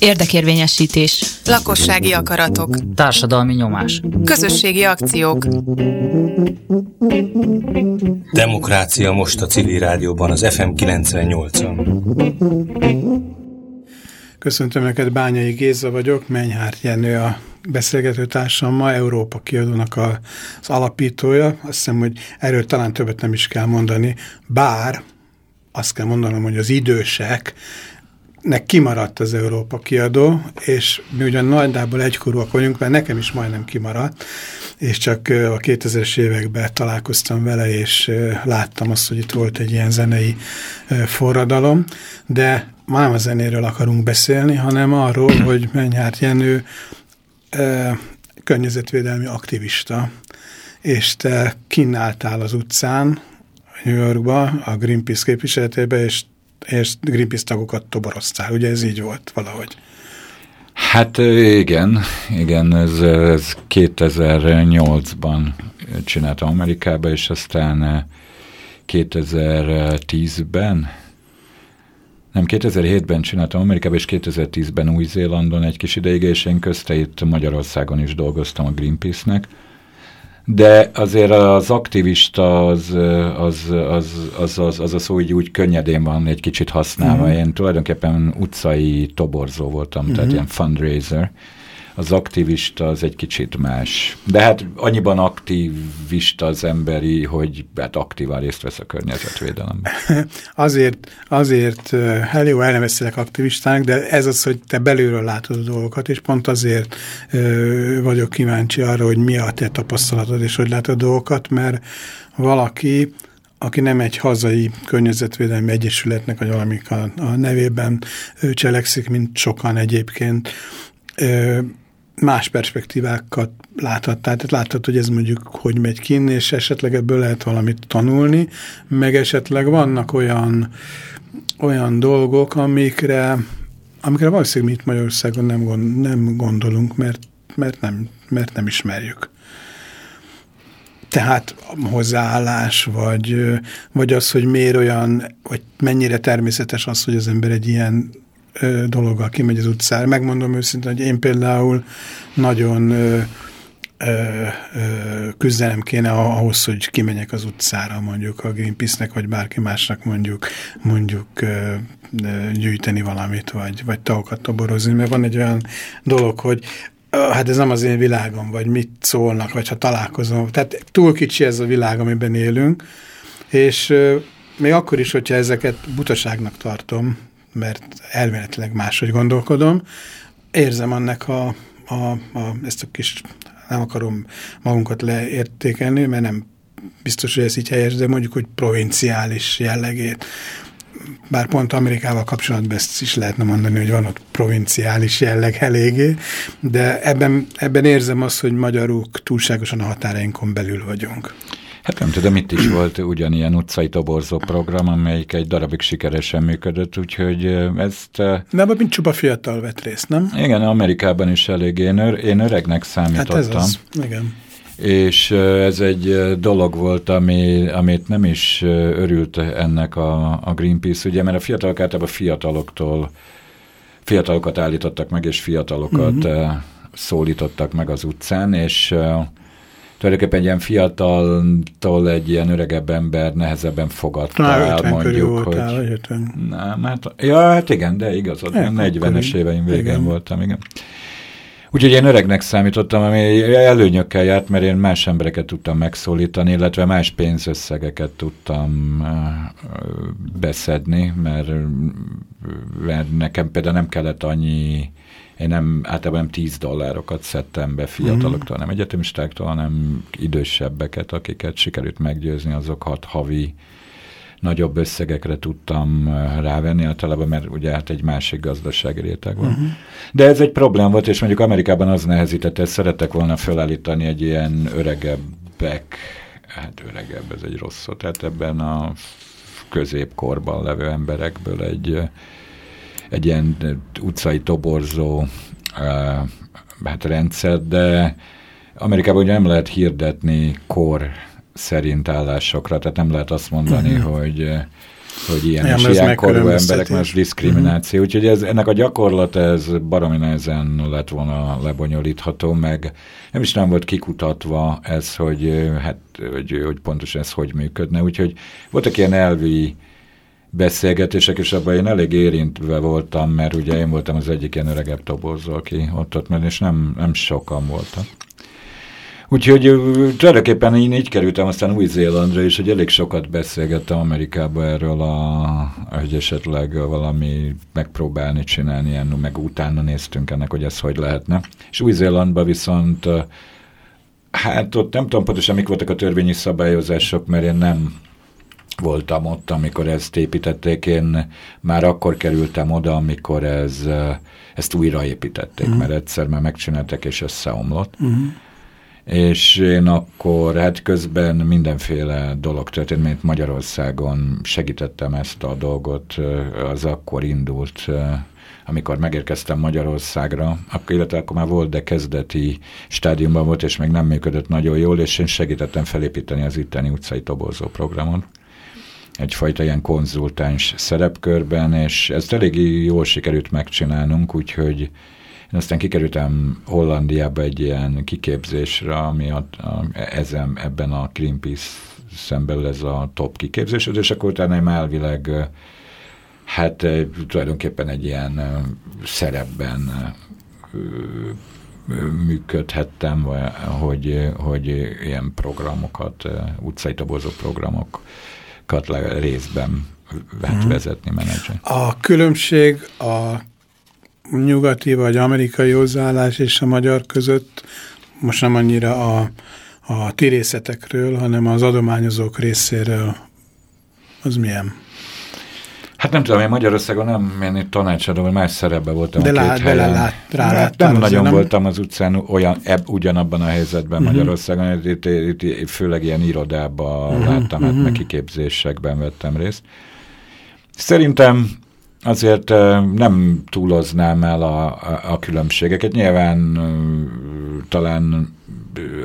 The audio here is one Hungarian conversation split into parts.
Érdekérvényesítés. Lakossági akaratok. Társadalmi nyomás. Közösségi akciók. Demokrácia most a civil rádióban, az FM 98-on. Köszöntöm Önöket, Bányai Géza vagyok, Menyhárt Jenő a beszélgető ma Európa kiadónak az alapítója. Azt hiszem, hogy erről talán többet nem is kell mondani, bár azt kell mondanom, hogy az idősek nek kimaradt az Európa kiadó, és mi ugyan nagyjából egykorúak vagyunk, mert nekem is majdnem kimaradt, és csak a 2000-es években találkoztam vele, és láttam azt, hogy itt volt egy ilyen zenei forradalom, de ma nem a zenéről akarunk beszélni, hanem arról, hogy Mennyárt Jenő környezetvédelmi aktivista, és te kinnáltál az utcán, New Yorkba, a Greenpeace képviseletébe, és és Greenpeace tagokat toboroztál. Ugye ez így volt valahogy? Hát igen, igen, ez, ez 2008-ban csináltam Amerikába, és aztán 2010-ben, nem, 2007-ben csináltam Amerikába, és 2010-ben Új-Zélandon egy kis ideig, és én közte itt Magyarországon is dolgoztam a Greenpeace-nek, de azért az aktivista az, az, az, az, az, az a szó így úgy könnyedén van egy kicsit használva. Uh-huh. Én tulajdonképpen utcai toborzó voltam, uh-huh. tehát ilyen fundraiser az aktivista az egy kicsit más. De hát annyiban aktivista az emberi, hogy hát aktívan részt vesz a környezetvédelemben. azért, azért, hát jó, el nem beszélek aktivistának, de ez az, hogy te belülről látod a dolgokat, és pont azért ö, vagyok kíváncsi arra, hogy mi a te tapasztalatod, és hogy látod a dolgokat, mert valaki, aki nem egy hazai környezetvédelmi egyesületnek, vagy valamik a, a nevében cselekszik, mint sokan egyébként, más perspektívákat láthat. Tehát láthat, hogy ez mondjuk hogy megy kin, és esetleg ebből lehet valamit tanulni, meg esetleg vannak olyan, olyan dolgok, amikre, amikre valószínűleg mi itt Magyarországon nem, gond, nem gondolunk, mert, mert, nem, mert nem ismerjük. Tehát hozzáállás, vagy, vagy az, hogy miért olyan, vagy mennyire természetes az, hogy az ember egy ilyen dologgal kimegy az utcára. Megmondom őszintén, hogy én például nagyon küzdenem kéne ahhoz, hogy kimenjek az utcára mondjuk a Greenpeace-nek, vagy bárki másnak mondjuk, mondjuk gyűjteni valamit, vagy, vagy tagokat toborozni, mert van egy olyan dolog, hogy hát ez nem az én világom, vagy mit szólnak, vagy ha találkozom. Tehát túl kicsi ez a világ, amiben élünk, és még akkor is, hogyha ezeket butaságnak tartom, mert elméletileg máshogy gondolkodom. Érzem annak a, a, a, ezt a kis, nem akarom magunkat leértékelni, mert nem biztos, hogy ez így helyes, de mondjuk, hogy provinciális jellegét. Bár pont Amerikával kapcsolatban ezt is lehetne mondani, hogy van ott provinciális jelleg eléggé, de ebben, ebben érzem azt, hogy magyarok túlságosan a határainkon belül vagyunk. Hát nem tudom, itt is volt ugyanilyen utcai toborzó program, amelyik egy darabig sikeresen működött, úgyhogy ezt... Abban mint csupa fiatal vett részt, nem? Igen, Amerikában is elég. Én, ör, én öregnek számítottam. Hát ez az, igen. És ez egy dolog volt, ami, amit nem is örült ennek a, a Greenpeace, ugye, mert a fiatalok általában fiataloktól fiatalokat állítottak meg, és fiatalokat uh mhm. -huh. szólítottak meg az utcán, és tulajdonképpen egy ilyen fiataltól egy ilyen öregebb ember nehezebben fogadta Na, el, mondjuk, hogy... Nem, hát, ja, hát igen, de igazad, 40-es éveim végén igen. voltam, igen. Úgyhogy én öregnek számítottam, ami előnyökkel járt, mert én más embereket tudtam megszólítani, illetve más pénzösszegeket tudtam beszedni, mert, mert nekem például nem kellett annyi én nem, általában nem 10 dollárokat szedtem be fiataloktól, nem egyetemistáktól, hanem idősebbeket, akiket sikerült meggyőzni, azok hat havi nagyobb összegekre tudtam rávenni általában, mert ugye hát egy másik gazdasági réteg van. Uh-huh. De ez egy problém volt, és mondjuk Amerikában az nehezítette, szeretek volna felállítani egy ilyen öregebbek, hát öregebb, ez egy rossz szó, tehát ebben a középkorban levő emberekből egy egy ilyen utcai toborzó hát rendszer, de Amerikában ugye nem lehet hirdetni kor szerint állásokra, tehát nem lehet azt mondani, uh-huh. hogy hogy ilyen ja, és ilyen korú emberek, más diszkrimináció. Uh-huh. Úgyhogy ez, ennek a gyakorlat ez baromi nehezen lett volna lebonyolítható, meg nem is nem volt kikutatva ez, hogy, hát, hogy, hogy pontosan ez hogy működne. Úgyhogy voltak ilyen elvi beszélgetések, és abban én elég érintve voltam, mert ugye én voltam az egyik ilyen öregebb tobozó, aki ott ott ment, és nem, nem sokan voltak. Úgyhogy tulajdonképpen én így kerültem aztán Új-Zélandra is, hogy elég sokat beszélgettem Amerikában erről, a, hogy esetleg valami megpróbálni csinálni, ilyen, meg utána néztünk ennek, hogy ez hogy lehetne. És Új-Zélandban viszont Hát ott nem tudom pontosan, mik voltak a törvényi szabályozások, mert én nem voltam ott, amikor ezt építették. Én már akkor kerültem oda, amikor ez, ezt újraépítették, uh-huh. mert egyszer már megcsináltak és összeomlott. Uh-huh és én akkor hát közben mindenféle dolog történt, mint Magyarországon segítettem ezt a dolgot, az akkor indult, amikor megérkeztem Magyarországra, akkor, illetve akkor már volt, de kezdeti stádiumban volt, és még nem működött nagyon jól, és én segítettem felépíteni az itteni utcai tobozó programot egyfajta ilyen konzultáns szerepkörben, és ezt elég jól sikerült megcsinálnunk, úgyhogy én aztán kikerültem Hollandiába egy ilyen kiképzésre, ami a, a, ezen, ebben a Greenpeace szemben ez a top kiképzés, és akkor utána én elvileg hát tulajdonképpen egy ilyen szerepben működhettem, hogy, hogy ilyen programokat, utcai tobozó programokat részben hmm. vezetni, menedzser. A különbség a nyugati vagy amerikai hozzáállás és a magyar között most nem annyira a, a tirészetekről, hanem az adományozók részéről az milyen? Hát nem tudom, én Magyarországon nem, én itt tanácsadó, vagy más szerepben voltam de a lát, két helyen. Lát, rá hát nem nagyon nem... voltam az utcán olyan, ebb, ugyanabban a helyzetben uh-huh. Magyarországon, itt, itt, itt, főleg ilyen irodában uh-huh, láttam, uh-huh. hát meg kiképzésekben vettem részt. Szerintem azért nem túloznám el a, a, a különbségeket. Nyilván talán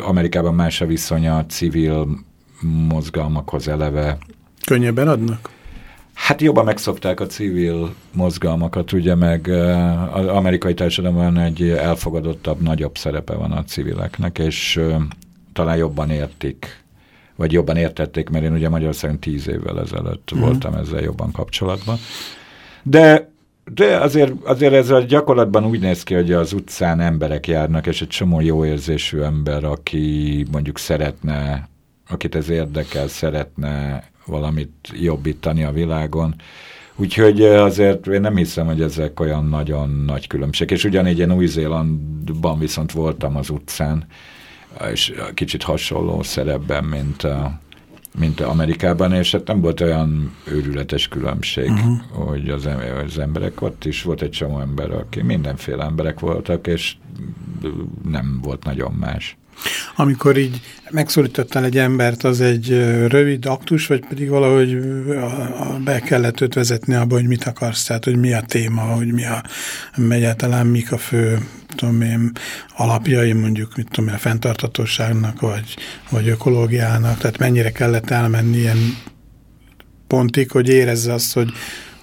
Amerikában más a viszonya a civil mozgalmakhoz eleve. Könnyebben adnak? Hát jobban megszokták a civil mozgalmakat, ugye, meg az amerikai társadalomban egy elfogadottabb, nagyobb szerepe van a civileknek, és talán jobban értik, vagy jobban értették, mert én ugye Magyarországon tíz évvel ezelőtt mm. voltam ezzel jobban kapcsolatban. De de azért, azért ez a gyakorlatban úgy néz ki, hogy az utcán emberek járnak, és egy csomó jó érzésű ember, aki mondjuk szeretne, akit ez érdekel, szeretne valamit jobbítani a világon. Úgyhogy azért én nem hiszem, hogy ezek olyan nagyon nagy különbség. És ugyanígy én Új-Zélandban viszont voltam az utcán, és kicsit hasonló szerepben, mint a, mint Amerikában, és hát nem volt olyan őrületes különbség, uh-huh. hogy az, az emberek ott is volt egy csomó ember, aki mindenféle emberek voltak, és nem volt nagyon más. Amikor így megszólítottál egy embert, az egy rövid aktus, vagy pedig valahogy be kellett őt vezetni abba, hogy mit akarsz, tehát hogy mi a téma, hogy mi a, egyáltalán mik a fő tudom én, alapjai mondjuk, mit tudom én, a fenntartatóságnak, vagy, vagy ökológiának, tehát mennyire kellett elmenni ilyen pontig, hogy érezze azt, hogy,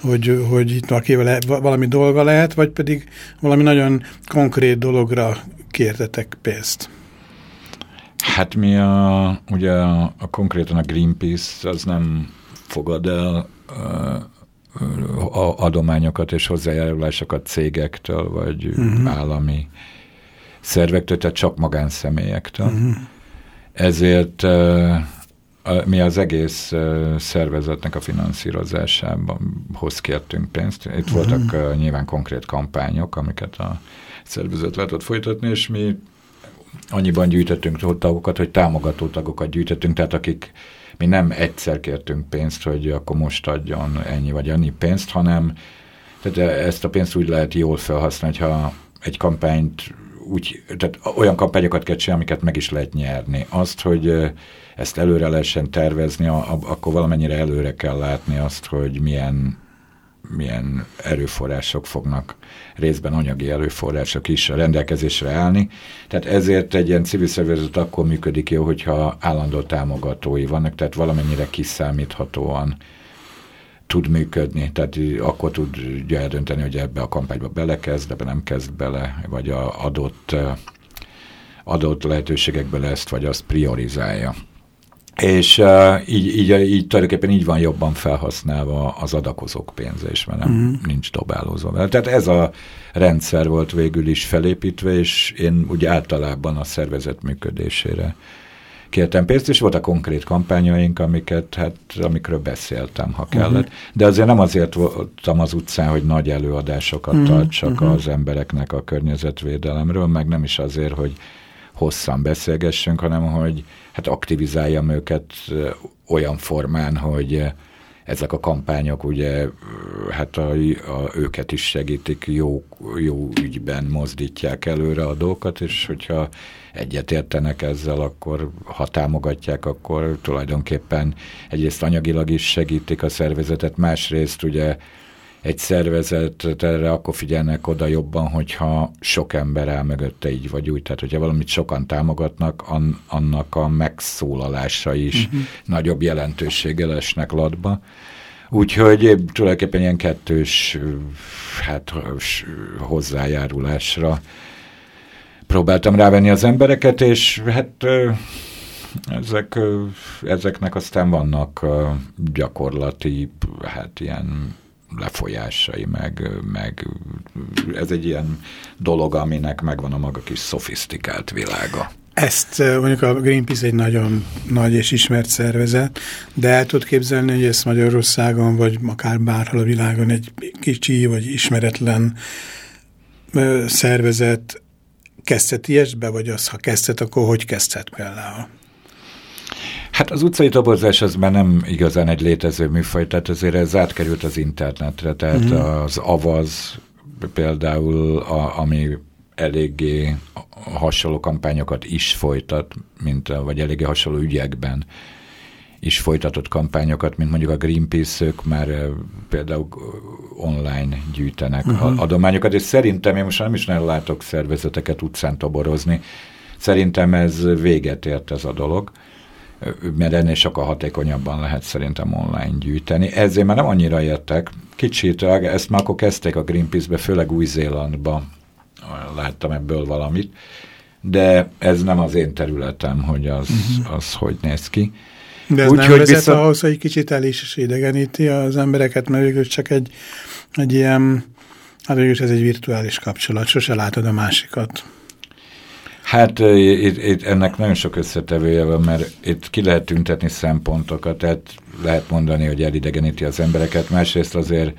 hogy, hogy itt valakivel valami dolga lehet, vagy pedig valami nagyon konkrét dologra kértetek pénzt. Hát mi a, ugye a, a konkrétan a Greenpeace az nem fogad el a adományokat és hozzájárulásokat cégektől, vagy uh-huh. állami szervektől, tehát csak magánszemélyektől. Uh-huh. Ezért mi az egész szervezetnek a finanszírozásában hoz kértünk pénzt. Itt uh-huh. voltak nyilván konkrét kampányok, amiket a szervezet lehetett folytatni, és mi annyiban gyűjtöttünk tagokat, hogy támogató tagokat gyűjtöttünk, tehát akik mi nem egyszer kértünk pénzt, hogy akkor most adjon ennyi vagy annyi pénzt, hanem tehát ezt a pénzt úgy lehet jól felhasználni, hogyha egy kampányt úgy, tehát olyan kampányokat kell csinálni, amiket meg is lehet nyerni. Azt, hogy ezt előre lehessen tervezni, akkor valamennyire előre kell látni azt, hogy milyen milyen erőforrások fognak részben anyagi erőforrások is a rendelkezésre állni. Tehát ezért egy ilyen civil szervezet akkor működik jó, hogyha állandó támogatói vannak, tehát valamennyire kiszámíthatóan tud működni, tehát akkor tudja eldönteni, hogy ebbe a kampányba belekezd, ebbe nem kezd bele, vagy a adott, adott lehetőségekből ezt vagy azt priorizálja. És uh, így, így, így tulajdonképpen így van jobban felhasználva az adakozók pénze is, mert nem, uh-huh. nincs dobálózva vele. Tehát ez a rendszer volt végül is felépítve, és én úgy általában a szervezet működésére kértem pénzt, és volt a konkrét kampányaink, amiket, hát, amikről beszéltem, ha kellett. Uh-huh. De azért nem azért voltam az utcán, hogy nagy előadásokat uh-huh. tartsak uh-huh. az embereknek a környezetvédelemről, meg nem is azért, hogy hosszan beszélgessünk, hanem hogy hát aktivizáljam őket olyan formán, hogy ezek a kampányok ugye hát a, a, őket is segítik, jó, jó ügyben mozdítják előre a dolgokat, és hogyha egyetértenek ezzel, akkor ha támogatják, akkor tulajdonképpen egyrészt anyagilag is segítik a szervezetet, másrészt ugye egy szervezet erre akkor figyelnek oda jobban, hogyha sok ember áll mögötte így vagy úgy. Tehát, hogyha valamit sokan támogatnak, an, annak a megszólalása is uh-huh. nagyobb jelentőséggel esnek latba. Úgyhogy tulajdonképpen ilyen kettős hát, hozzájárulásra próbáltam rávenni az embereket, és hát ezek, ezeknek aztán vannak gyakorlati, hát ilyen lefolyásai, meg, meg ez egy ilyen dolog, aminek megvan a maga kis szofisztikált világa. Ezt mondjuk a Greenpeace egy nagyon nagy és ismert szervezet, de el tudod képzelni, hogy ezt Magyarországon, vagy akár bárhol a világon egy kicsi vagy ismeretlen szervezet kezdhet ilyesbe, vagy az, ha kezdhet, akkor hogy kezdhet például? Hát az utcai toborzás az már nem igazán egy létező műfaj, tehát azért ez átkerült az internetre, tehát mm. az avaz például, a, ami eléggé hasonló kampányokat is folytat, mint, vagy eléggé hasonló ügyekben is folytatott kampányokat, mint mondjuk a Greenpeace, ők már például online gyűjtenek uh-huh. adományokat, és szerintem én most nem is nagyon látok szervezeteket utcán toborozni, szerintem ez véget ért ez a dolog mert ennél sokkal hatékonyabban lehet szerintem online gyűjteni. Ezért már nem annyira értek. Kicsit, ezt már akkor kezdték a Greenpeace-be, főleg Új-Zélandba láttam ebből valamit, de ez nem az én területem, hogy az, uh-huh. az hogy néz ki. De ez Úgy, nem hogy vezet viszont... ahhoz, hogy kicsit el is idegeníti az embereket, mert végül csak egy, egy ilyen, hát végül ez egy virtuális kapcsolat, sose látod a másikat. Hát itt, itt ennek nagyon sok összetevője van, mert itt ki lehet tüntetni szempontokat, tehát lehet mondani, hogy elidegeníti az embereket, másrészt azért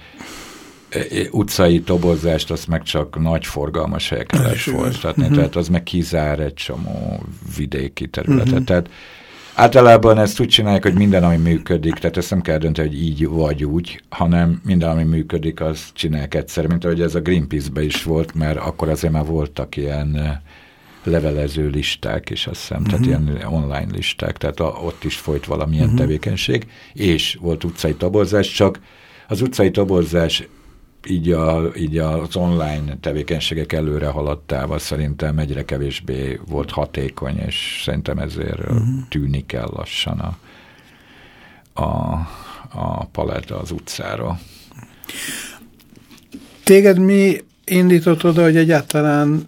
utcai tobozást azt meg csak nagy forgalmas helyeken lehet folytatni, uh-huh. tehát az meg kizár egy csomó vidéki területet. Uh-huh. Tehát általában ezt úgy csinálják, hogy minden, ami működik, tehát ezt nem kell dönteni, hogy így vagy úgy, hanem minden, ami működik, az csinálják egyszer, mint ahogy ez a Greenpeace-be is volt, mert akkor azért már voltak ilyen levelező listák, és azt hiszem, uh-huh. tehát mhm. ilyen online listák, tehát a, ott is folyt valamilyen uh-huh. tevékenység, és volt utcai toborzás, csak az utcai toborzás így, a, így az online tevékenységek előre haladtával szerintem egyre kevésbé volt hatékony, és szerintem ezért uh-huh. tűnik el lassan a, a, a paletta az utcára. Téged mi indított oda, hogy egyáltalán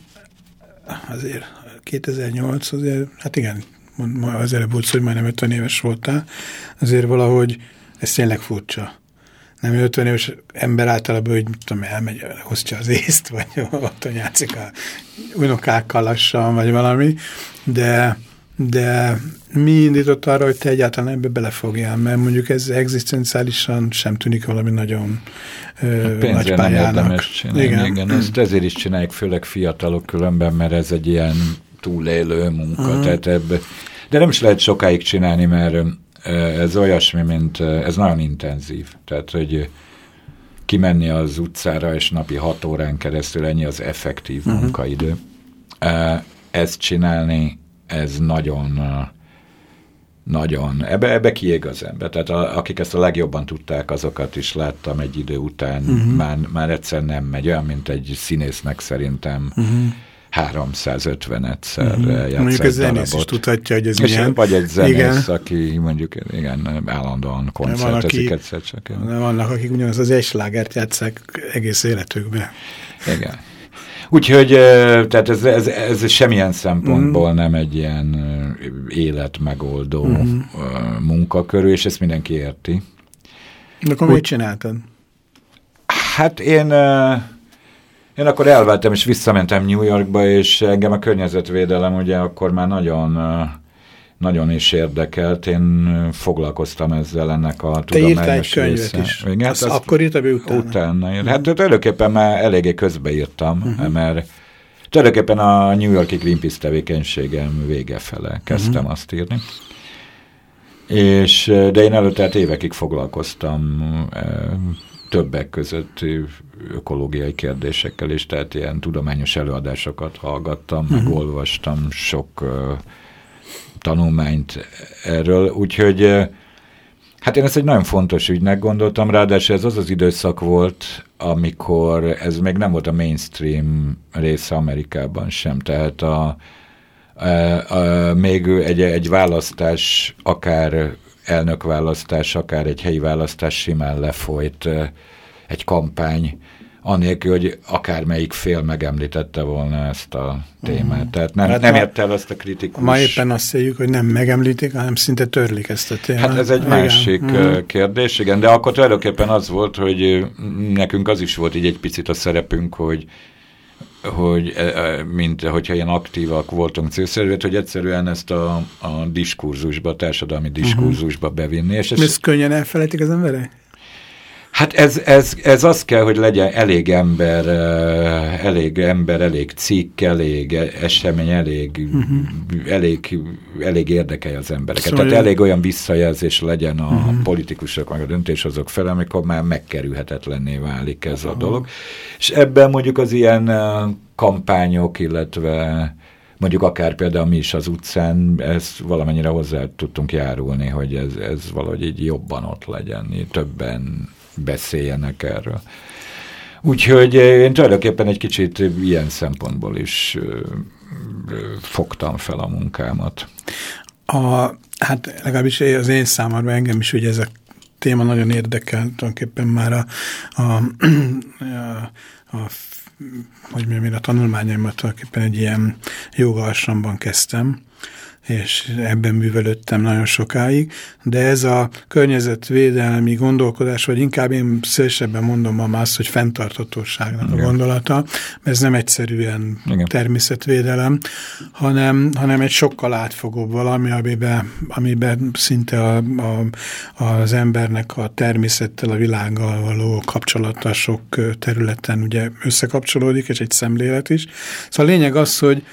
azért 2008, azért, hát igen, az előbb volt hogy majdnem 50 éves voltál, azért valahogy ez tényleg furcsa. Nem 50 éves ember általában, hogy tudom, elmegy, hoztja az észt, vagy ott játszik a unokákkal lassan, vagy valami, de, de mi indított arra, hogy te egyáltalán ebbe belefogjál, mert mondjuk ez egzisztenciálisan sem tűnik valami nagyon ö, nagy pályának. Csinálni, igen. igen. Ezt ezért is csinálják, főleg fiatalok különben, mert ez egy ilyen túlélő munka. Uh -huh. tehát ebbe, de nem is lehet sokáig csinálni, mert ez olyasmi, mint ez nagyon intenzív. Tehát, hogy kimenni az utcára, és napi hat órán keresztül ennyi az effektív uh -huh. munkaidő. Ezt csinálni, ez nagyon nagyon, ebbe, ebbe kiég az ember. Tehát a, akik ezt a legjobban tudták, azokat is láttam egy idő után, uh -huh. már, már egyszer nem megy, olyan, mint egy színésznek szerintem. Uh -huh 350 egyszer uh-huh. játszák Mondjuk a zenész is tudhatja, hogy ez és ilyen. Vagy egy zenész, igen. aki mondjuk igen, állandóan koncertezik egyszer csak. Vannak, akik ugyanaz az egy slágert játszák egész életükben. Igen. Úgyhogy tehát ez, ez, ez semmilyen szempontból mm. nem egy ilyen életmegoldó mm. munkakörű, és ezt mindenki érti. De akkor mit csináltad? Hát én, én akkor elvettem, és visszamentem New Yorkba, és engem a környezetvédelem ugye akkor már nagyon nagyon is érdekelt. Én foglalkoztam ezzel ennek a Te tudományos Te egy könyvet része. is. Igen, azt, azt akkor írtam utána? Utána. Hát tulajdonképpen már eléggé közbeírtam, uh -huh. mert tulajdonképpen a New Yorki Greenpeace tevékenységem vége fele kezdtem uh -huh. azt írni. És, de én előtte hát évekig foglalkoztam többek között ökológiai kérdésekkel is, tehát ilyen tudományos előadásokat hallgattam, uh -huh. meg olvastam sok tanulmányt erről, úgyhogy hát én ezt egy nagyon fontos ügynek gondoltam, ráadásul ez az az időszak volt, amikor ez még nem volt a mainstream része Amerikában sem, tehát a, a, a, még egy, egy választás, akár elnökválasztás, akár egy helyi választás simán lefolyt egy kampány, anélkül, hogy akármelyik fél megemlítette volna ezt a témát. Mm. Tehát nem, hát nem ért el azt a kritikus... Ma éppen azt mondjuk, hogy nem megemlítik, hanem szinte törlik ezt a témát. Hát ez egy igen. másik mm. kérdés, igen, de akkor tulajdonképpen az volt, hogy nekünk az is volt így egy picit a szerepünk, hogy hogy mint hogyha ilyen aktívak voltunk célszerűet, hogy egyszerűen ezt a, a diskurzusba, a társadalmi mhm. diskurzusba bevinni. És ezt, ezt könnyen elfelejtik az emberek? Hát ez, ez, ez az kell, hogy legyen elég ember, elég ember, elég cikk, elég esemény, elég, uh-huh. elég, elég érdekelje az embereket. Szóval Tehát elég olyan visszajelzés legyen a uh-huh. politikusok, meg a döntéshozók fel, amikor már megkerülhetetlenné válik ez uh-huh. a dolog. És ebben mondjuk az ilyen kampányok, illetve mondjuk akár például mi is az utcán, ezt valamennyire hozzá tudtunk járulni, hogy ez, ez valahogy így jobban ott legyen, többen beszéljenek erről. Úgyhogy én tulajdonképpen egy kicsit ilyen szempontból is fogtam fel a munkámat. A, hát legalábbis az én számomra engem is ugye ez a téma nagyon érdekel, tulajdonképpen már a, a, a, a hogy mondjam, a tanulmányaimat tulajdonképpen egy ilyen jogalsamban kezdtem, és ebben művelődtem nagyon sokáig, de ez a környezetvédelmi gondolkodás, vagy inkább én szélesebben mondom ma azt, hogy fenntartatóságnak Igen. a gondolata, mert ez nem egyszerűen Igen. természetvédelem, hanem, hanem egy sokkal átfogóbb valami, amiben, amiben szinte a, a, az embernek a természettel, a világgal való kapcsolata sok területen ugye összekapcsolódik, és egy szemlélet is. Szóval a lényeg az, hogy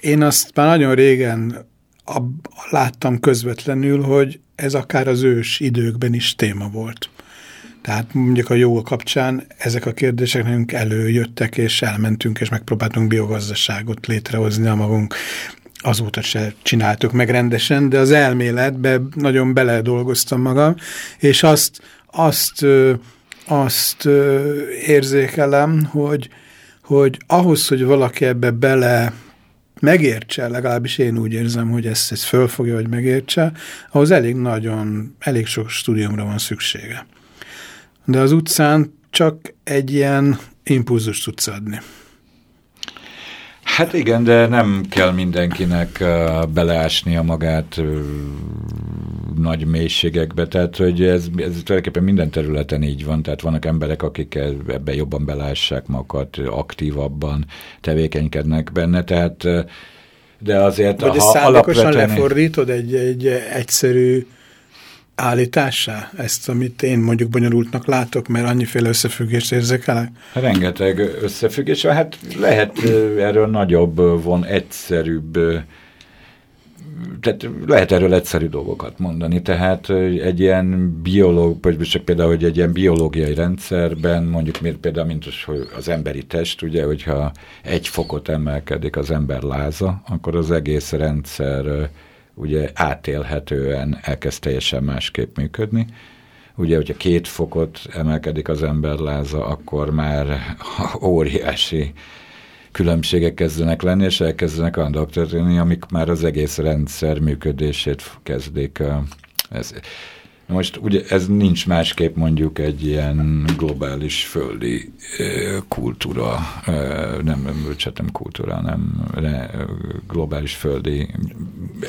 én azt már nagyon régen ab, láttam közvetlenül, hogy ez akár az ős időkben is téma volt. Tehát mondjuk a joga kapcsán ezek a kérdések nekünk előjöttek, és elmentünk, és megpróbáltunk biogazdaságot létrehozni a magunk azóta se csináltuk meg rendesen, de az elméletbe nagyon beledolgoztam magam, és azt, azt, azt érzékelem, hogy, hogy ahhoz, hogy valaki ebbe bele megértse, legalábbis én úgy érzem, hogy ezt, ezt fölfogja, hogy megértse, ahhoz elég nagyon, elég sok stúdiumra van szüksége. De az utcán csak egy ilyen impulzust tudsz adni. Hát igen, de nem kell mindenkinek beleásnia magát nagy mélységekbe, tehát hogy ez, ez tulajdonképpen minden területen így van, tehát vannak emberek, akik ebbe jobban belássák magukat, aktívabban tevékenykednek benne, tehát de azért Vagy ha alapvetően... lefordítod egy, egy egyszerű állítássá ezt, amit én mondjuk bonyolultnak látok, mert annyiféle összefüggést érzek Rengeteg összefüggés, hát lehet erről nagyobb, von egyszerűbb tehát lehet erről egyszerű dolgokat mondani, tehát egy ilyen biológ, csak például, hogy egy ilyen biológiai rendszerben, mondjuk miért például, mint az, hogy az emberi test, ugye, hogyha egy fokot emelkedik az ember láza, akkor az egész rendszer ugye átélhetően elkezd teljesen másképp működni. Ugye, hogyha két fokot emelkedik az ember láza, akkor már óriási különbségek kezdenek lenni, és elkezdenek olyan történni, amik már az egész rendszer működését kezdik. Ez, most ugye ez nincs másképp mondjuk egy ilyen globális földi kultúra, nem bölcsetem kultúra, nem globális földi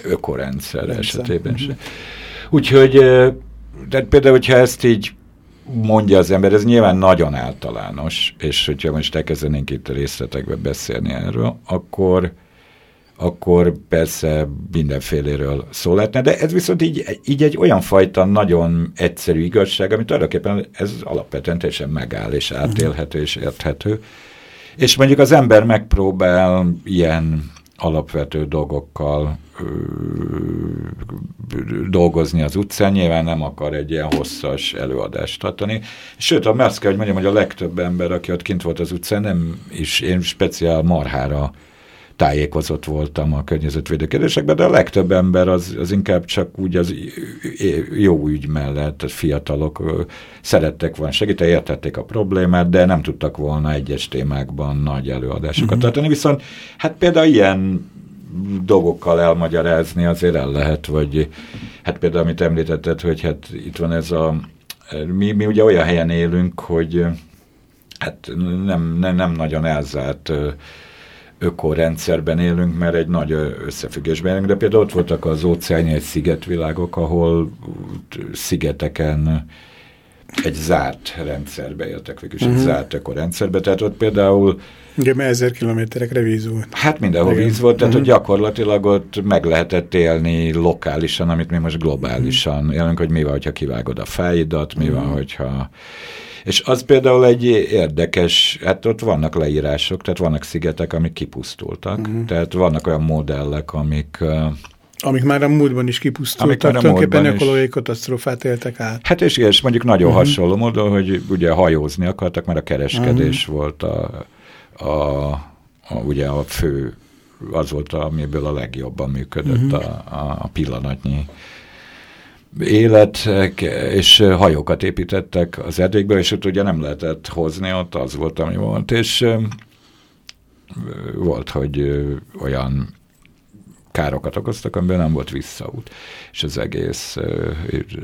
ökorendszer Rendszer. esetében se. Úgyhogy de például, hogyha ezt így mondja az ember, ez nyilván nagyon általános, és hogyha most elkezdenénk itt részletekbe beszélni erről, akkor akkor persze mindenféléről szó lehetne, de ez viszont így, így egy olyan fajta nagyon egyszerű igazság, amit tulajdonképpen ez alapvetően teljesen megáll, és átélhető, és érthető. És mondjuk az ember megpróbál ilyen alapvető dolgokkal ö, dolgozni az utcán, nyilván nem akar egy ilyen hosszas előadást tartani. Sőt, a azt kell, hogy mondjam, hogy a legtöbb ember, aki ott kint volt az utcán, nem is én speciál marhára tájékozott voltam a környezetvédő kérdésekben, de a legtöbb ember az, az inkább csak úgy az jó ügy mellett, a fiatalok szerettek volna segíteni, értették a problémát, de nem tudtak volna egyes témákban nagy előadásokat uh-huh. tartani, viszont hát például ilyen dolgokkal elmagyarázni azért el lehet, vagy hát például amit említetted, hogy hát itt van ez a mi, mi ugye olyan helyen élünk, hogy hát nem, nem, nem nagyon elzárt ökorendszerben élünk, mert egy nagy összefüggésben élünk, de például ott voltak az óceáni egy szigetvilágok, ahol szigeteken egy zárt rendszerbe éltek, végül uh-huh. egy mhm. zárt ökorendszerbe, tehát ott például igen, mert ezer kilométerekre víz volt. Hát mindenhol Igen. víz volt, tehát uh-huh. hogy gyakorlatilag ott meg lehetett élni lokálisan, amit mi most globálisan uh-huh. élünk, hogy mi van, hogyha kivágod a fáidat, mi uh-huh. van, hogyha és az például egy érdekes, hát ott vannak leírások, tehát vannak szigetek, amik kipusztultak, uh-huh. tehát vannak olyan modellek, amik... Amik már a múltban is kipusztultak, tulajdonképpen ökológiai katasztrófát éltek át. Hát és igen, és mondjuk nagyon uh-huh. hasonló módon, hogy ugye hajózni akartak, mert a kereskedés uh-huh. volt a, a, a, ugye a fő, az volt, amiből a legjobban működött uh-huh. a, a, a pillanatnyi élet, és hajókat építettek az erdékbe, és ott ugye nem lehetett hozni, ott az volt, ami volt, és volt, hogy olyan károkat okoztak, amiből nem volt visszaút, és az egész uh,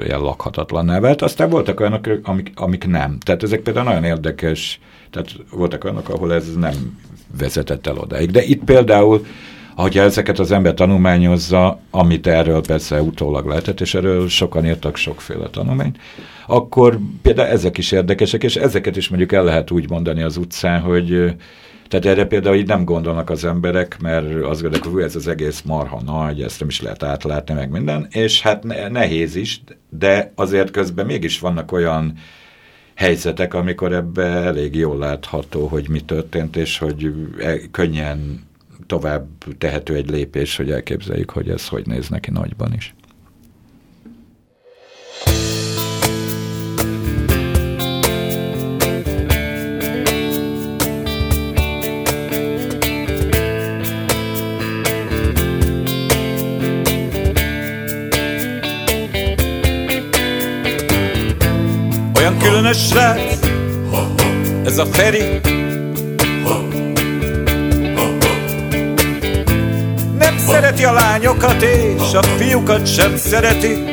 ilyen lakhatatlan nevet. Aztán voltak olyanok, amik, amik nem. Tehát ezek például nagyon érdekes, tehát voltak olyanok, ahol ez nem vezetett el odáig. De itt például ahogy ezeket az ember tanulmányozza, amit erről persze utólag lehetett, és erről sokan írtak sokféle tanulmányt, akkor például ezek is érdekesek, és ezeket is mondjuk el lehet úgy mondani az utcán, hogy tehát erre például így nem gondolnak az emberek, mert azt gondolják, hogy ez az egész marha nagy, ezt nem is lehet átlátni, meg minden, és hát nehéz is, de azért közben mégis vannak olyan helyzetek, amikor ebbe elég jól látható, hogy mi történt, és hogy e, könnyen tovább tehető egy lépés, hogy elképzeljük, hogy ez hogy néz neki nagyban is. Olyan különös srác, ez a Feri, Szereti a lányokat és a fiúkat sem szereti.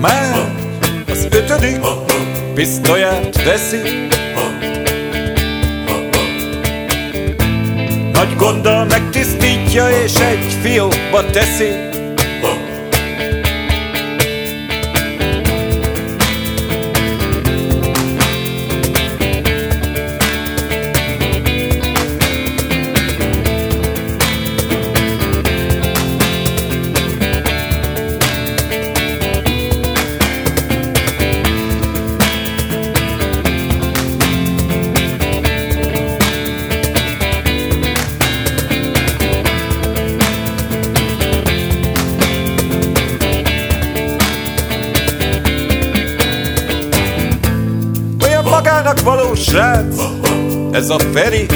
Már az ötödik pisztolyát veszi. Nagy gonddal megtisztítja és egy fiókba teszi a Feri.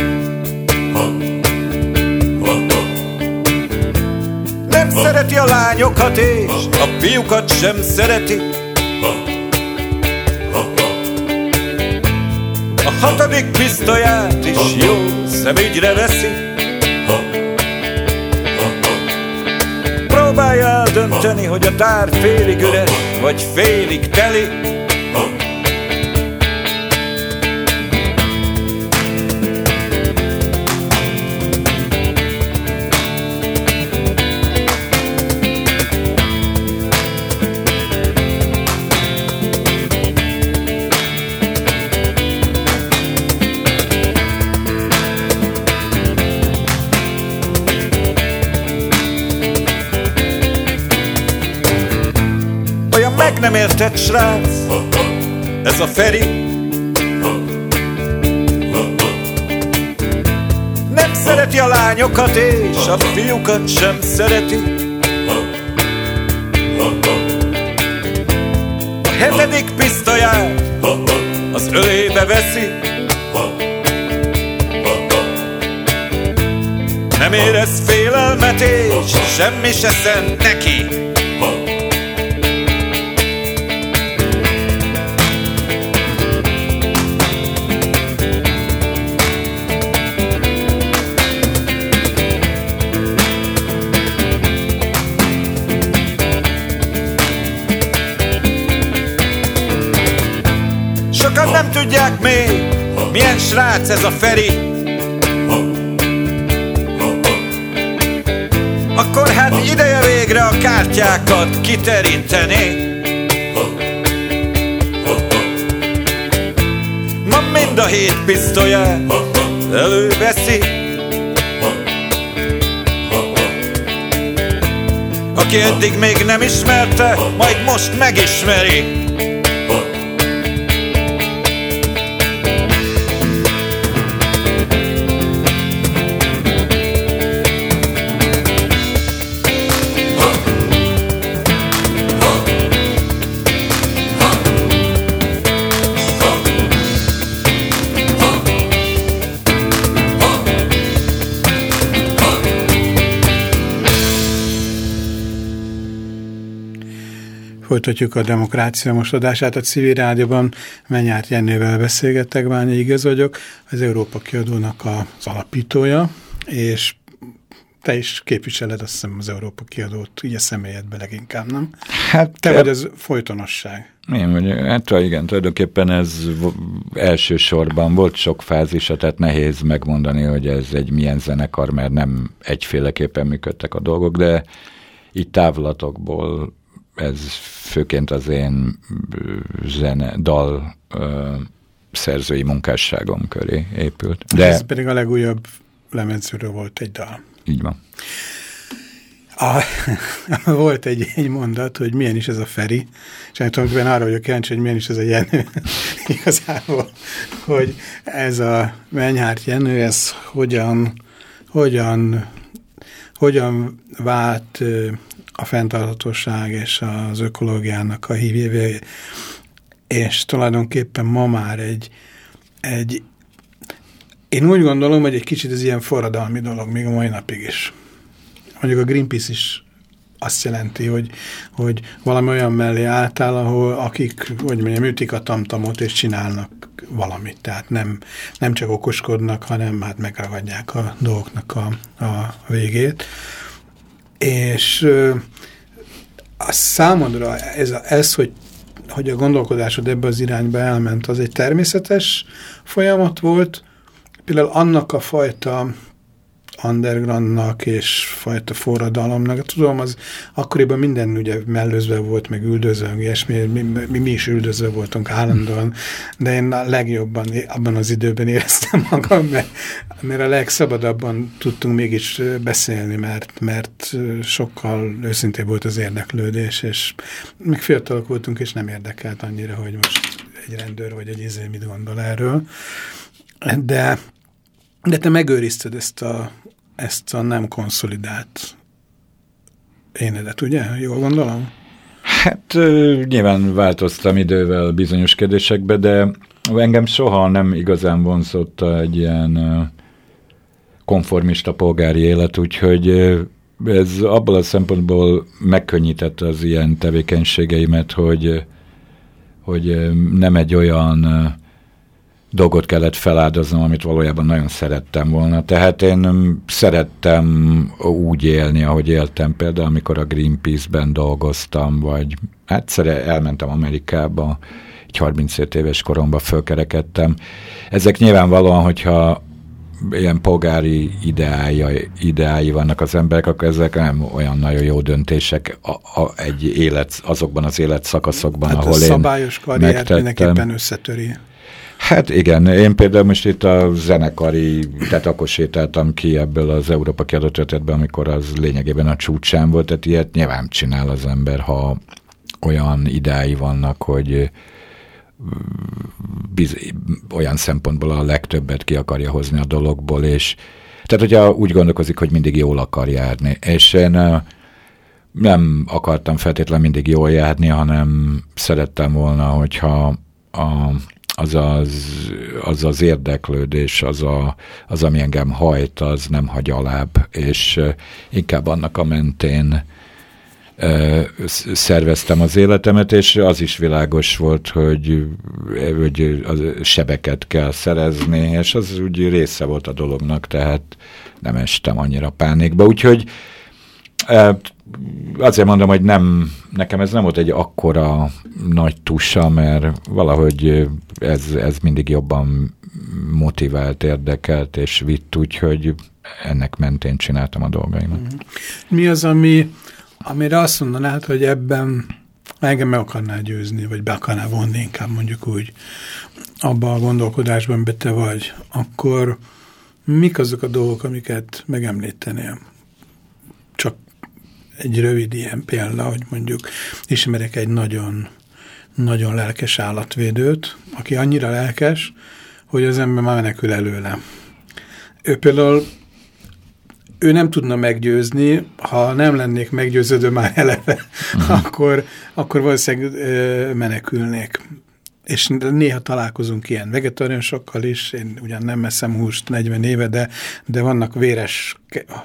Nem szereti a lányokat és a fiúkat sem szereti. A hatodik pisztolyát is jó szemügyre veszi. Próbálja eldönteni, hogy a tár félig üres, vagy félig teli. Meg nem értett srác, ez a Feri. Nem szereti a lányokat, és a fiúkat sem szereti. A hetedik pisztolyát az ölébe veszi. Nem érez félelmet, és semmi se szent neki. Srác ez a Feri. Akkor hát ideje végre a kártyákat kiteríteni. Ma mind a hét pisztolyát előveszi. Aki eddig még nem ismerte, majd most megismeri. Folytatjuk a Demokrácia most adását a civil rádióban. Mennyárt Jennővel beszélgettek, Bányi Igaz vagyok, az Európa kiadónak az alapítója, és te is képviseled azt hiszem az Európa kiadót, így a személyedbe leginkább, nem? Hát Te vagy az folytonosság. Én vagyok, hát igen, tulajdonképpen ez elsősorban volt sok fázisa, tehát nehéz megmondani, hogy ez egy milyen zenekar, mert nem egyféleképpen működtek a dolgok, de így távlatokból ez főként az én zene, dal szerzői munkásságom köré épült. De ez pedig a legújabb lemezről volt egy dal. Így van. A, volt egy, egy mondat, hogy milyen is ez a Feri, és hát tulajdonképpen arra vagyok kíváncsi, hogy milyen is ez a Jenő igazából, hogy ez a Menyhárt Jenő, ez hogyan, hogyan, hogyan vált a fenntarthatóság és az ökológiának a hívjévé, és tulajdonképpen ma már egy, egy én úgy gondolom, hogy egy kicsit ez ilyen forradalmi dolog, még a mai napig is. Mondjuk a Greenpeace is azt jelenti, hogy, hogy valami olyan mellé álltál, ahol akik, hogy mondjam, ütik a tamtamot és csinálnak valamit. Tehát nem, nem csak okoskodnak, hanem hát megragadják a dolgoknak a, a végét. És a számodra ez, ez hogy, hogy a gondolkodásod ebbe az irányba elment, az egy természetes folyamat volt, például annak a fajta undergroundnak és fajta forradalomnak. Tudom, az akkoriban minden ugye mellőzve volt, meg üldözve, ilyesmi, mi, mi, mi is üldözve voltunk állandóan, de én a legjobban abban az időben éreztem magam, mert, mert a legszabadabban tudtunk mégis beszélni, mert, mert sokkal őszintén volt az érdeklődés, és még fiatalok voltunk, és nem érdekelt annyira, hogy most egy rendőr vagy egy izé mit gondol erről. De de te megőrizted ezt a, ezt a nem konszolidált énedet, ugye? Jól gondolom? Hát nyilván változtam idővel bizonyos kérdésekbe, de engem soha nem igazán vonzott egy ilyen konformista polgári élet, úgyhogy ez abból a szempontból megkönnyítette az ilyen tevékenységeimet, hogy, hogy nem egy olyan dolgot kellett feláldoznom, amit valójában nagyon szerettem volna. Tehát én szerettem úgy élni, ahogy éltem például, amikor a Greenpeace-ben dolgoztam, vagy egyszerre elmentem Amerikába, egy 37 éves koromban fölkerekedtem. Ezek nyilvánvalóan, hogyha ilyen polgári ideái, ideái vannak az emberek, akkor ezek nem olyan nagyon jó döntések a, a, egy élet, azokban az életszakaszokban, hát ahol a én szabályos karriert megtettem. mindenképpen összetöri. Hát igen, én például most itt a zenekari, tehát akkor sétáltam ki ebből az Európa kiadott amikor az lényegében a csúcsán volt, tehát ilyet nyilván csinál az ember, ha olyan ideái vannak, hogy biz, olyan szempontból a legtöbbet ki akarja hozni a dologból, és tehát hogyha úgy gondolkozik, hogy mindig jól akar járni, és én nem akartam feltétlenül mindig jól járni, hanem szerettem volna, hogyha a, az, az, az az érdeklődés, az, a, az, ami engem hajt, az nem hagy alább, és inkább annak a mentén szerveztem az életemet, és az is világos volt, hogy, hogy az sebeket kell szerezni, és az úgy része volt a dolognak, tehát nem estem annyira pánikba. Úgyhogy azért mondom, hogy nem, nekem ez nem volt egy akkora nagy tusa, mert valahogy ez, ez mindig jobban motivált, érdekelt és vitt, úgyhogy ennek mentén csináltam a dolgaimat. Mi az, ami amire azt mondanád, hogy ebben engem meg akarná győzni, vagy be akarná vonni inkább mondjuk úgy abba a gondolkodásban, be te vagy, akkor mik azok a dolgok, amiket megemlítenél? Csak egy rövid ilyen példa, hogy mondjuk ismerek egy nagyon, nagyon lelkes állatvédőt, aki annyira lelkes, hogy az ember már menekül előle. Ő például ő nem tudna meggyőzni, ha nem lennék meggyőződő már eleve, uh mhm. -huh. akkor, akkor valószínűleg ö, menekülnék. És néha találkozunk ilyen vegetariánsokkal is, én ugyan nem eszem húst 40 éve, de, de vannak véres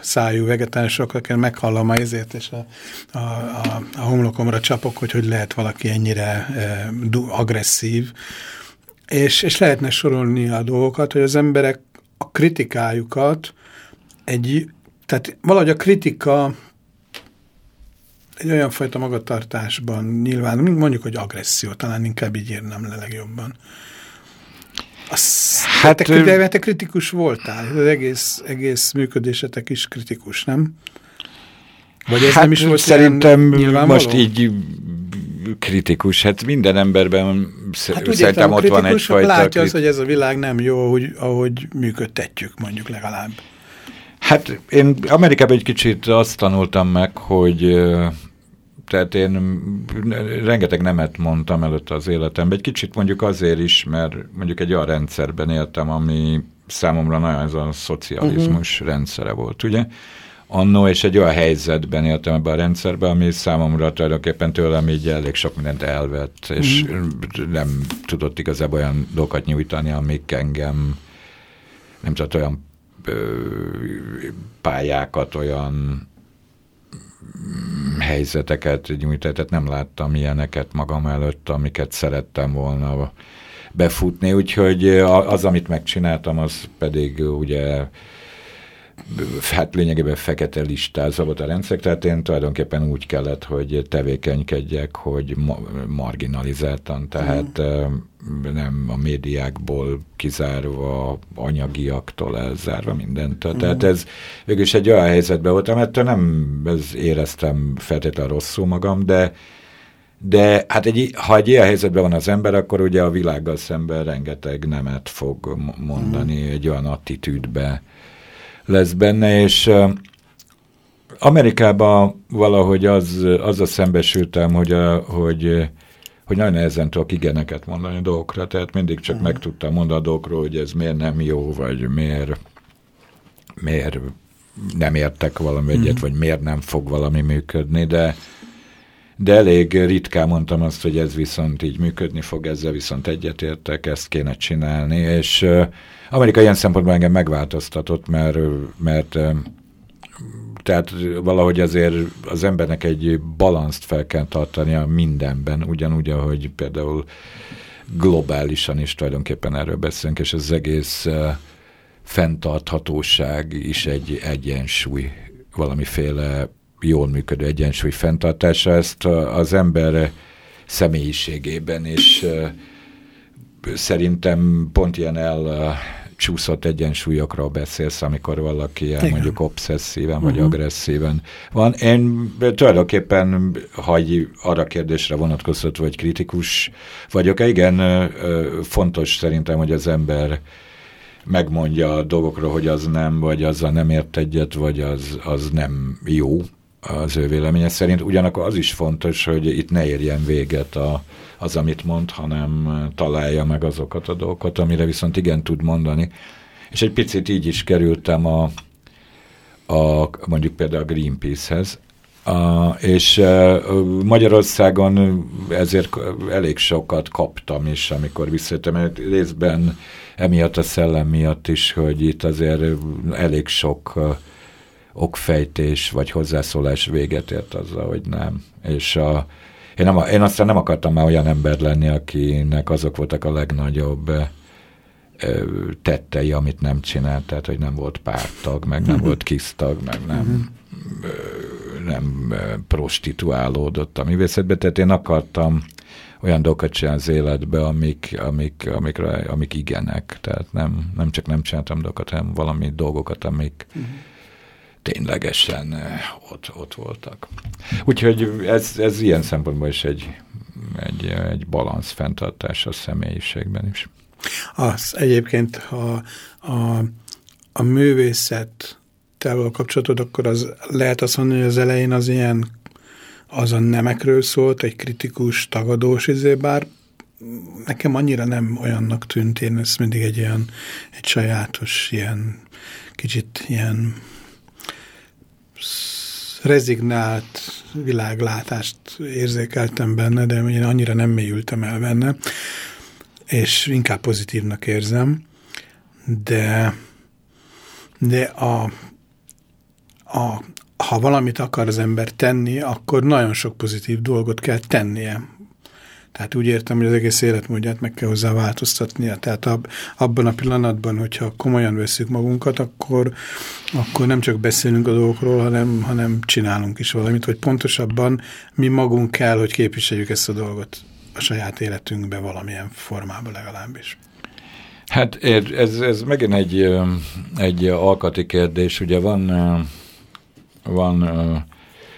szájú vegetáriánusok, akik meghallom a ezért, és a, a, a, a homlokomra csapok, hogy hogy lehet valaki ennyire e, agresszív. És, és lehetne sorolni a dolgokat, hogy az emberek a kritikájukat egy tehát valahogy a kritika egy olyan fajta magatartásban nyilván, mondjuk, hogy agresszió, talán inkább így írnám le legjobban. Azt, hát, te, de te kritikus voltál, az egész, egész működésetek is kritikus, nem? Vagy ez hát nem is volt szerintem most így kritikus, hát minden emberben hát szerintem ott van egyfajta... Látja az, hogy ez a világ nem jó, ahogy, ahogy működtetjük, mondjuk legalább. Hát én Amerikában egy kicsit azt tanultam meg, hogy tehát én rengeteg nemet mondtam előtt az életemben. Egy kicsit mondjuk azért is, mert mondjuk egy olyan rendszerben éltem, ami számomra nagyon ez a szocializmus uh-huh. rendszere volt, ugye? Annó, és egy olyan helyzetben éltem ebben a rendszerben, ami számomra tulajdonképpen tőlem így elég sok mindent elvett, és uh-huh. nem tudott igazából olyan dolgokat nyújtani, amik engem nem tudott olyan pályákat, olyan helyzeteket tehát nem láttam ilyeneket magam előtt, amiket szerettem volna befutni, úgyhogy az, amit megcsináltam, az pedig ugye hát lényegében fekete listázva volt a rendszer, tehát én tulajdonképpen úgy kellett, hogy tevékenykedjek, hogy ma marginalizáltan, tehát mm nem a médiákból kizárva, anyagiaktól elzárva mindent. Mm. Tehát ez végülis egy olyan helyzetben voltam, ettől nem ez éreztem feltétlenül rosszul magam, de de hát egy, ha egy ilyen helyzetben van az ember, akkor ugye a világgal szemben rengeteg nemet fog mondani, mm. egy olyan attitűdbe lesz benne, és Amerikában valahogy az, az a szembesültem, hogy, a, hogy hogy nagyon nehezen tudok igeneket mondani a dolgokra, tehát mindig csak uh-huh. meg tudtam mondani a dolgokról, hogy ez miért nem jó, vagy miért, miért nem értek valami egyet, uh-huh. vagy miért nem fog valami működni, de de elég ritkán mondtam azt, hogy ez viszont így működni fog, ezzel viszont egyetértek, ezt kéne csinálni, és uh, Amerika ilyen szempontból engem megváltoztatott, mert, mert tehát valahogy azért az embernek egy balanszt fel kell tartania mindenben, ugyanúgy, ahogy például globálisan is tulajdonképpen erről beszélünk, és az egész fenntarthatóság is egy egyensúly, valamiféle jól működő egyensúly fenntartása. Ezt az ember személyiségében és szerintem pont ilyen el csúszott egyensúlyokról beszélsz, amikor valaki ilyen Igen. mondjuk obszesszíven uh -huh. vagy mhm. agresszíven van. Én tulajdonképpen, ha arra kérdésre vonatkozott, vagy kritikus vagyok, igen, fontos szerintem, hogy az ember megmondja a dolgokról, hogy az nem, vagy azzal nem ért egyet, vagy az, az nem jó az ő véleménye szerint. Ugyanakkor az is fontos, hogy itt ne érjen véget a, az, amit mond, hanem találja meg azokat a dolgokat, amire viszont igen tud mondani. És egy picit így is kerültem a, a mondjuk például a Greenpeace-hez, és Magyarországon ezért elég sokat kaptam is, amikor visszajöttem, részben emiatt a szellem miatt is, hogy itt azért elég sok okfejtés vagy hozzászólás véget ért azzal, hogy nem. És a, én, nem, én aztán nem akartam már olyan ember lenni, akinek azok voltak a legnagyobb tettei, amit nem csinált, tehát hogy nem volt pártag, meg nem volt kisztag, meg nem, nem prostituálódott a művészetbe, tehát én akartam olyan dolgokat csinálni az életbe, amik, amik, amikre, amik igenek, tehát nem, nem csak nem csináltam dolgokat, hanem valami dolgokat, amik, uh-huh ténylegesen eh, ott, ott voltak. Úgyhogy ez, ez ilyen szempontból is egy, egy, egy balansz fenntartás a személyiségben is. Az egyébként, ha a, a művészet való kapcsolatod, akkor az lehet azt mondani, hogy az elején az ilyen az a nemekről szólt, egy kritikus, tagadós izé, bár nekem annyira nem olyannak tűnt, én ez mindig egy ilyen, egy sajátos, ilyen kicsit ilyen rezignált világlátást érzékeltem benne, de én annyira nem mélyültem el benne, és inkább pozitívnak érzem, de, de a, a, ha valamit akar az ember tenni, akkor nagyon sok pozitív dolgot kell tennie. Tehát úgy értem, hogy az egész életmódját meg kell hozzá változtatnia. Tehát ab, abban a pillanatban, hogyha komolyan veszük magunkat, akkor, akkor nem csak beszélünk a dolgokról, hanem, hanem csinálunk is valamit, hogy pontosabban mi magunk kell, hogy képviseljük ezt a dolgot a saját életünkbe valamilyen formában legalábbis. Hát ez, ez megint egy, egy alkati kérdés. Ugye van, van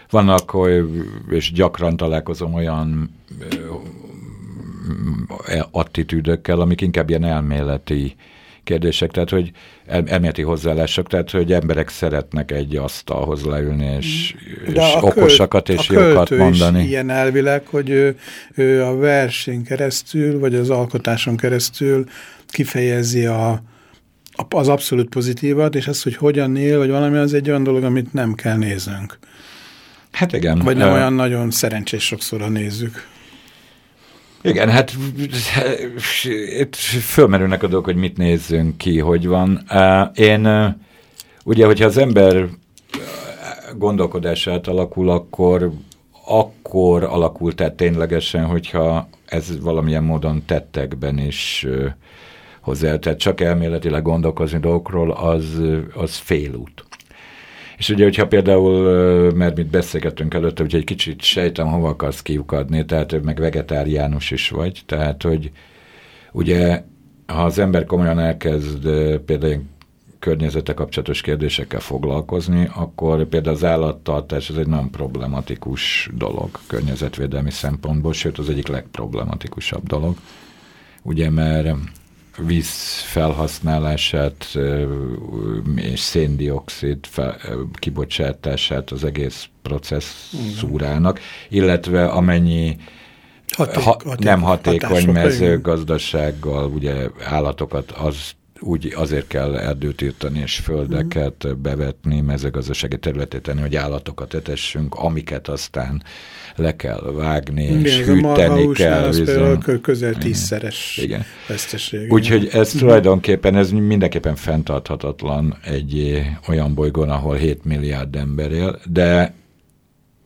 vannak, és gyakran találkozom olyan attitűdökkel, amik inkább ilyen elméleti kérdések, tehát hogy elméleti hozzáállások, tehát hogy emberek szeretnek egy asztalhoz leülni, és, és okosakat és jókat mondani. Is ilyen elvileg, hogy ő, ő a versén keresztül, vagy az alkotáson keresztül kifejezi a, az abszolút pozitívat, és az, hogy hogyan él, vagy valami, az egy olyan dolog, amit nem kell néznünk. Hát igen. Vagy nem olyan nagyon szerencsés sokszor, ha nézzük. Igen, hát itt fölmerülnek a dolgok, hogy mit nézzünk ki, hogy van. Én, ugye, hogyha az ember gondolkodását alakul, akkor akkor alakult tehát ténylegesen, hogyha ez valamilyen módon tettekben is hozzá, tehát csak elméletileg gondolkozni dolgokról, az, az félút. És ugye, hogyha például, mert mit beszélgettünk előtte, hogy egy kicsit sejtem, hova akarsz kiukadni, tehát meg vegetáriánus is vagy, tehát, hogy ugye, ha az ember komolyan elkezd például környezete kapcsolatos kérdésekkel foglalkozni, akkor például az állattartás ez egy nagyon problematikus dolog környezetvédelmi szempontból, sőt az egyik legproblematikusabb dolog. Ugye, mert víz felhasználását és széndiokszid kibocsátását az egész processzúrának, illetve amennyi Haték, ha, haték, nem hatékony mezőgazdasággal, ugye állatokat az úgy azért kell erdőt írtani és földeket mm. bevetni, mezőgazdasági területét tenni, hogy állatokat etessünk, amiket aztán le kell vágni, Igen, és hűteni kell. Bizony. közel tízszeres Igen. veszteség. Úgyhogy ez mhm. tulajdonképpen, ez mindenképpen fenntarthatatlan egy olyan bolygón, ahol 7 milliárd ember él, de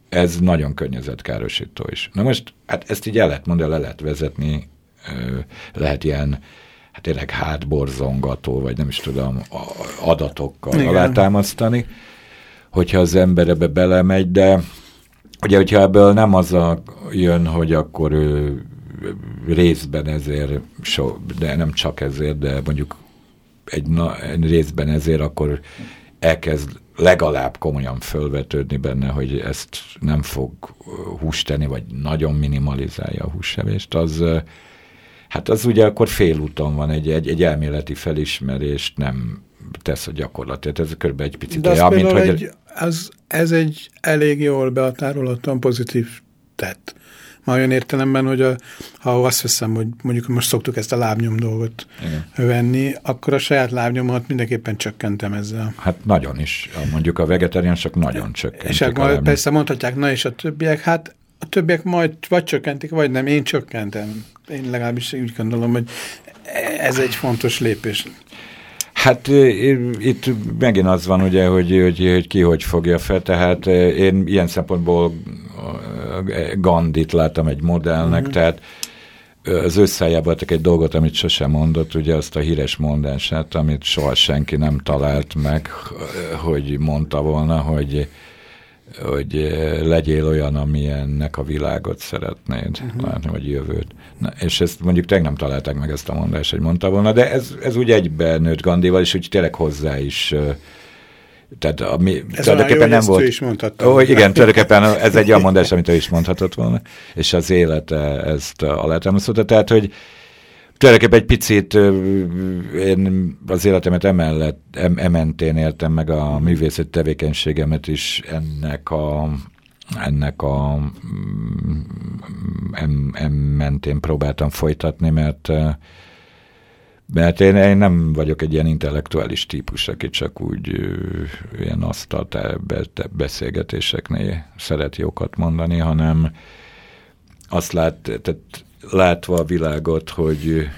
ez nagyon környezetkárosító is. Na most, hát ezt így el lehet mondani, le lehet vezetni lehet ilyen hát tényleg hátborzongató, vagy nem is tudom, adatokkal Igen. alátámasztani, hogyha az ember ebbe belemegy, de ugye, hogyha ebből nem az a jön, hogy akkor ő részben ezért, so, de nem csak ezért, de mondjuk egy, na, egy részben ezért, akkor elkezd legalább komolyan fölvetődni benne, hogy ezt nem fog húst tenni, vagy nagyon minimalizálja a húsevést, az hát az ugye akkor félúton van, egy, egy, egy elméleti felismerést nem tesz a gyakorlat. Ez körülbelül egy picit De olyan, mint hogy... egy, az, ez egy elég jól behatárolhatlan pozitív tett. Ma olyan értelemben, hogy a, ha azt veszem, hogy mondjuk most szoktuk ezt a lábnyom dolgot Igen. venni, akkor a saját lábnyomat mindenképpen csökkentem ezzel. Hát nagyon is. Mondjuk a vegetáriánusok nagyon csökkentik. És akkor persze mondhatják, na és a többiek, hát a többiek majd vagy csökkentik, vagy nem. Én csökkentem. Én legalábbis úgy gondolom, hogy ez egy fontos lépés. Hát itt megint az van, ugye, hogy, hogy, hogy ki hogy fogja fel, tehát én ilyen szempontból Gandit láttam egy modellnek, mm. tehát az összejából egy dolgot, amit sosem mondott, ugye azt a híres mondását, amit soha senki nem talált meg, hogy mondta volna, hogy hogy legyél olyan, amilyennek a világot szeretnéd uh-huh. látni, vagy jövőt. Na, és ezt mondjuk tegnap találták meg ezt a mondást, hogy mondta volna, de ez, ez úgy egyben nőtt Gandival, és úgy tényleg hozzá is tehát a, mi, ez tulajdonképpen nem volt. is mondhatta. Ó, igen, tulajdonképpen ez egy olyan mondás, amit ő is mondhatott volna, és az élete ezt alátámasztotta. Tehát, hogy tulajdonképpen egy picit én az életemet emellett, em, ementén éltem meg a művészeti tevékenységemet is ennek a ennek a mm, em, em mentén próbáltam folytatni, mert mert én, én nem vagyok egy ilyen intellektuális típus, aki csak úgy ilyen asztalt beszélgetéseknél szeret jókat mondani, hanem azt lát, tehát látva a világot, hogy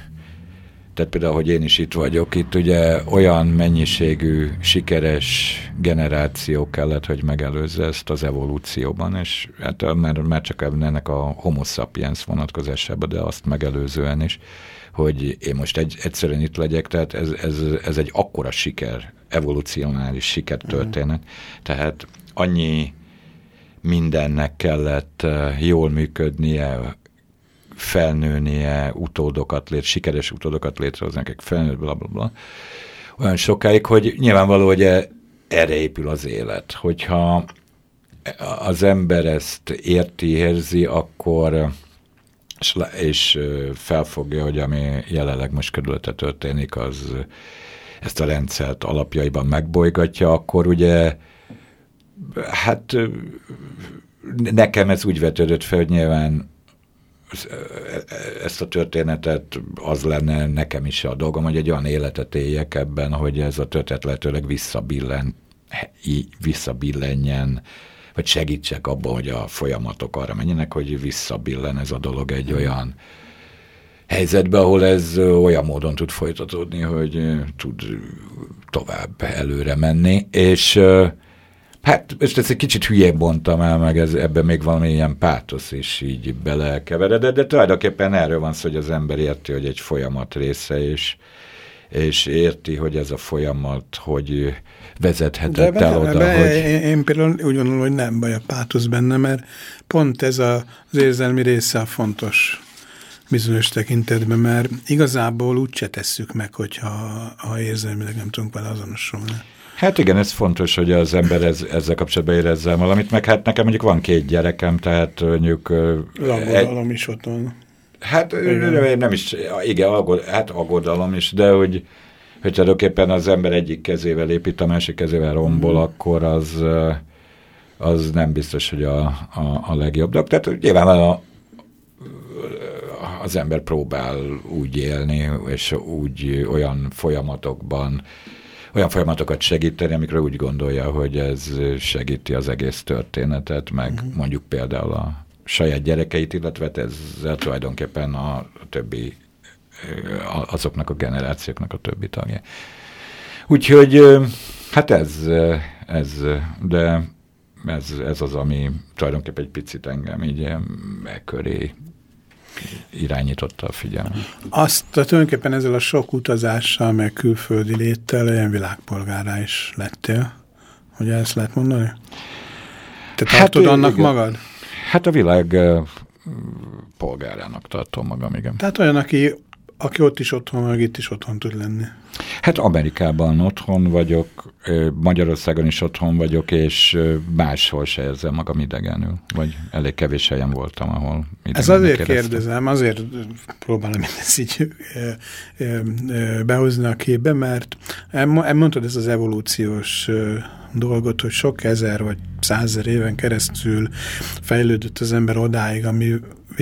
tehát például, hogy én is itt vagyok, itt ugye olyan mennyiségű sikeres generáció kellett, hogy megelőzze ezt az evolúcióban, és hát már, már csak ennek a homo sapiens vonatkozásában, de azt megelőzően is, hogy én most egy, egyszerűen itt legyek, tehát ez, ez, ez egy akkora siker, evolucionális sikertörténet, uh-huh. tehát annyi mindennek kellett eh, jól működnie, felnőnie, utódokat lét, sikeres utódokat létrehozni, akik felnőtt, bla, bla, bla. Olyan sokáig, hogy nyilvánvaló, hogy e, erre épül az élet. Hogyha az ember ezt érti, érzi, akkor és, felfogja, hogy ami jelenleg most körülötte történik, az ezt a rendszert alapjaiban megbolygatja, akkor ugye hát nekem ez úgy vetődött fel, hogy nyilván ezt a történetet az lenne nekem is a dolgom, hogy egy olyan életet éljek ebben, hogy ez a történet lehetőleg visszabillen, visszabillenjen, vagy segítsek abban, hogy a folyamatok arra menjenek, hogy visszabillen ez a dolog egy olyan helyzetbe, ahol ez olyan módon tud folytatódni, hogy tud tovább előre menni, és Hát, és ezt egy kicsit hülyén bontam el, meg ez, ebben még valami ilyen pátosz is így belekeveredett, de tulajdonképpen erről van szó, hogy az ember érti, hogy egy folyamat része, és, és érti, hogy ez a folyamat, hogy vezethetett de el oda, be, hogy... Én, én például úgy gondolom, hogy nem baj a pátosz benne, mert pont ez a, az érzelmi része a fontos bizonyos tekintetben, mert igazából úgyse tesszük meg, hogyha ha érzelmileg nem tudunk vele azonosulni. Hát igen, ez fontos, hogy az ember ez, ezzel kapcsolatban érezze valamit, meg hát nekem mondjuk van két gyerekem, tehát mondjuk... Aggodalom is ott van. Hát igen. nem is, igen, agod, hát aggodalom is, de hogy, hogy tulajdonképpen az ember egyik kezével épít, a másik kezével rombol, mm. akkor az, az nem biztos, hogy a, a, a legjobb dolog. Tehát nyilván a, az ember próbál úgy élni, és úgy olyan folyamatokban olyan folyamatokat segíteni, amikről úgy gondolja, hogy ez segíti az egész történetet, meg uh-huh. mondjuk például a saját gyerekeit, illetve ezzel tulajdonképpen a többi azoknak a generációknak a többi tagja. Úgyhogy hát ez, ez de ez, ez az, ami tulajdonképpen egy picit engem így e köré irányította a figyelmet. Azt tulajdonképpen ezzel a sok utazással, meg külföldi léttel olyan világpolgárá is lettél, hogy ezt lehet mondani? Te tartod hát, annak igen. magad? Hát a világ polgárának tartom magam, igen. Tehát olyan, aki, aki ott is otthon, meg itt is otthon tud lenni. Hát Amerikában otthon vagyok, Magyarországon is otthon vagyok, és máshol se érzem magam idegenül, vagy elég kevés helyen voltam, ahol Ez azért kérdeztem. kérdezem, azért próbálom ezt így behozni a képbe, mert elmondtad ez az evolúciós dolgot, hogy sok ezer vagy százer éven keresztül fejlődött az ember odáig, ami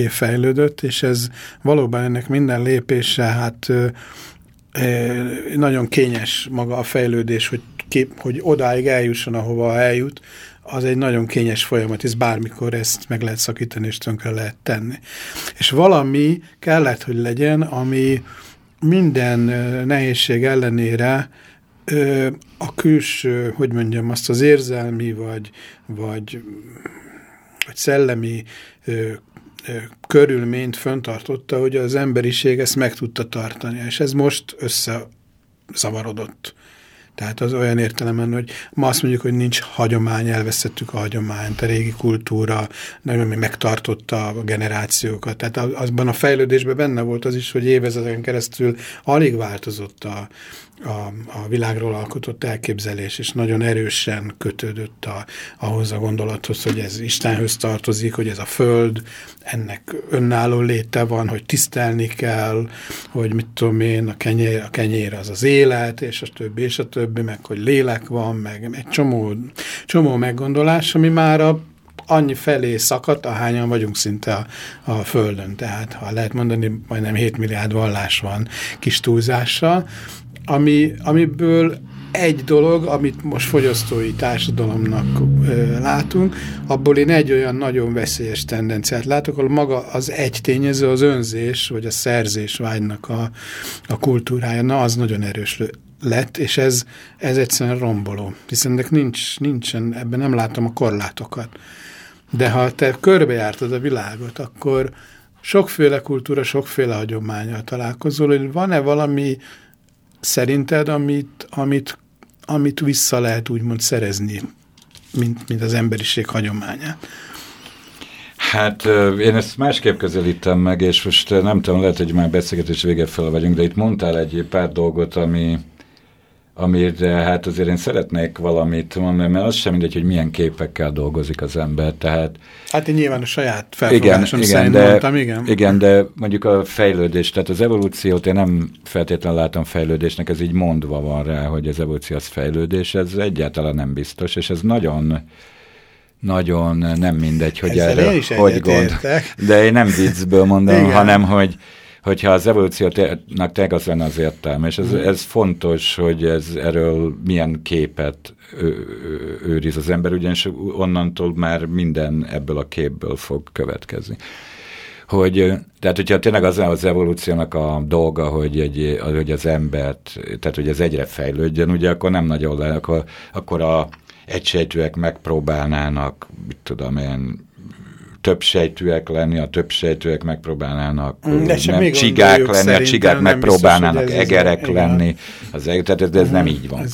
fejlődött, és ez valóban ennek minden lépése, hát nagyon kényes maga a fejlődés, hogy, kép, hogy odáig eljusson, ahova eljut, az egy nagyon kényes folyamat, és bármikor ezt meg lehet szakítani, és tönkre lehet tenni. És valami kellett, hogy legyen, ami minden nehézség ellenére a külső, hogy mondjam, azt az érzelmi, vagy, vagy, vagy szellemi körülményt föntartotta, hogy az emberiség ezt meg tudta tartani, és ez most összezavarodott. Tehát az olyan értelemben, hogy ma azt mondjuk, hogy nincs hagyomány, elveszettük a hagyományt, a régi kultúra, nagyon megtartotta a generációkat. Tehát azban a fejlődésben benne volt az is, hogy évezredeken keresztül alig változott a, a, a világról alkotott elképzelés, és nagyon erősen kötődött a, ahhoz a gondolathoz, hogy ez Istenhöz tartozik, hogy ez a föld, ennek önálló léte van, hogy tisztelni kell, hogy mit tudom én, a kenyér, a kenyér az az élet, és a többi, és a többi, meg hogy lélek van, meg egy csomó, csomó meggondolás, ami már a annyi felé szakadt, ahányan vagyunk szinte a, a Földön. Tehát, ha lehet mondani, majdnem 7 milliárd vallás van kis túlzással, ami, amiből egy dolog, amit most fogyasztói társadalomnak ö, látunk, abból én egy olyan nagyon veszélyes tendenciát látok, ahol maga az egy tényező, az önzés, vagy a szerzés vágynak a, a kultúrája, na az nagyon erős lett, és ez, ez egyszerűen romboló. Hiszen ennek nincs, nincsen, ebben nem látom a korlátokat. De ha te körbejártad a világot, akkor sokféle kultúra, sokféle hagyományal találkozol, hogy van-e valami szerinted, amit, amit, amit vissza lehet úgymond szerezni, mint, mint az emberiség hagyományát? Hát én ezt másképp közelítem meg, és most nem tudom, lehet, hogy már beszélgetés vége fel vagyunk, de itt mondtál egy pár dolgot, ami, amire hát azért én szeretnék valamit mondani, mert az sem mindegy, hogy milyen képekkel dolgozik az ember, tehát... Hát én nyilván a saját felfogásom igen, igen, de, mondtam, igen. Igen, de mondjuk a fejlődés, tehát az evolúciót én nem feltétlenül látom fejlődésnek, ez így mondva van rá, hogy az evolúció az fejlődés, ez egyáltalán nem biztos, és ez nagyon nagyon nem mindegy, hogy Ezzel erre hogy gond. De én nem viccből mondom, hanem hogy hogyha az evolúciónak tényleg az lenne az értelme, és ez, ez fontos, hogy ez erről milyen képet őriz az ember, ugyanis onnantól már minden ebből a képből fog következni. Hogy, tehát hogyha tényleg az az evolúciónak a dolga, hogy, egy, hogy az embert, tehát hogy ez egyre fejlődjön, ugye akkor nem nagyon le, akkor, akkor a egysejtőek megpróbálnának, mit tudom én, több sejtűek lenni, a több sejtűek megpróbálnának nem, csigák lenni, a csigák megpróbálnának biztos, egerek ez lenni, az, tehát ez, ez nem így van.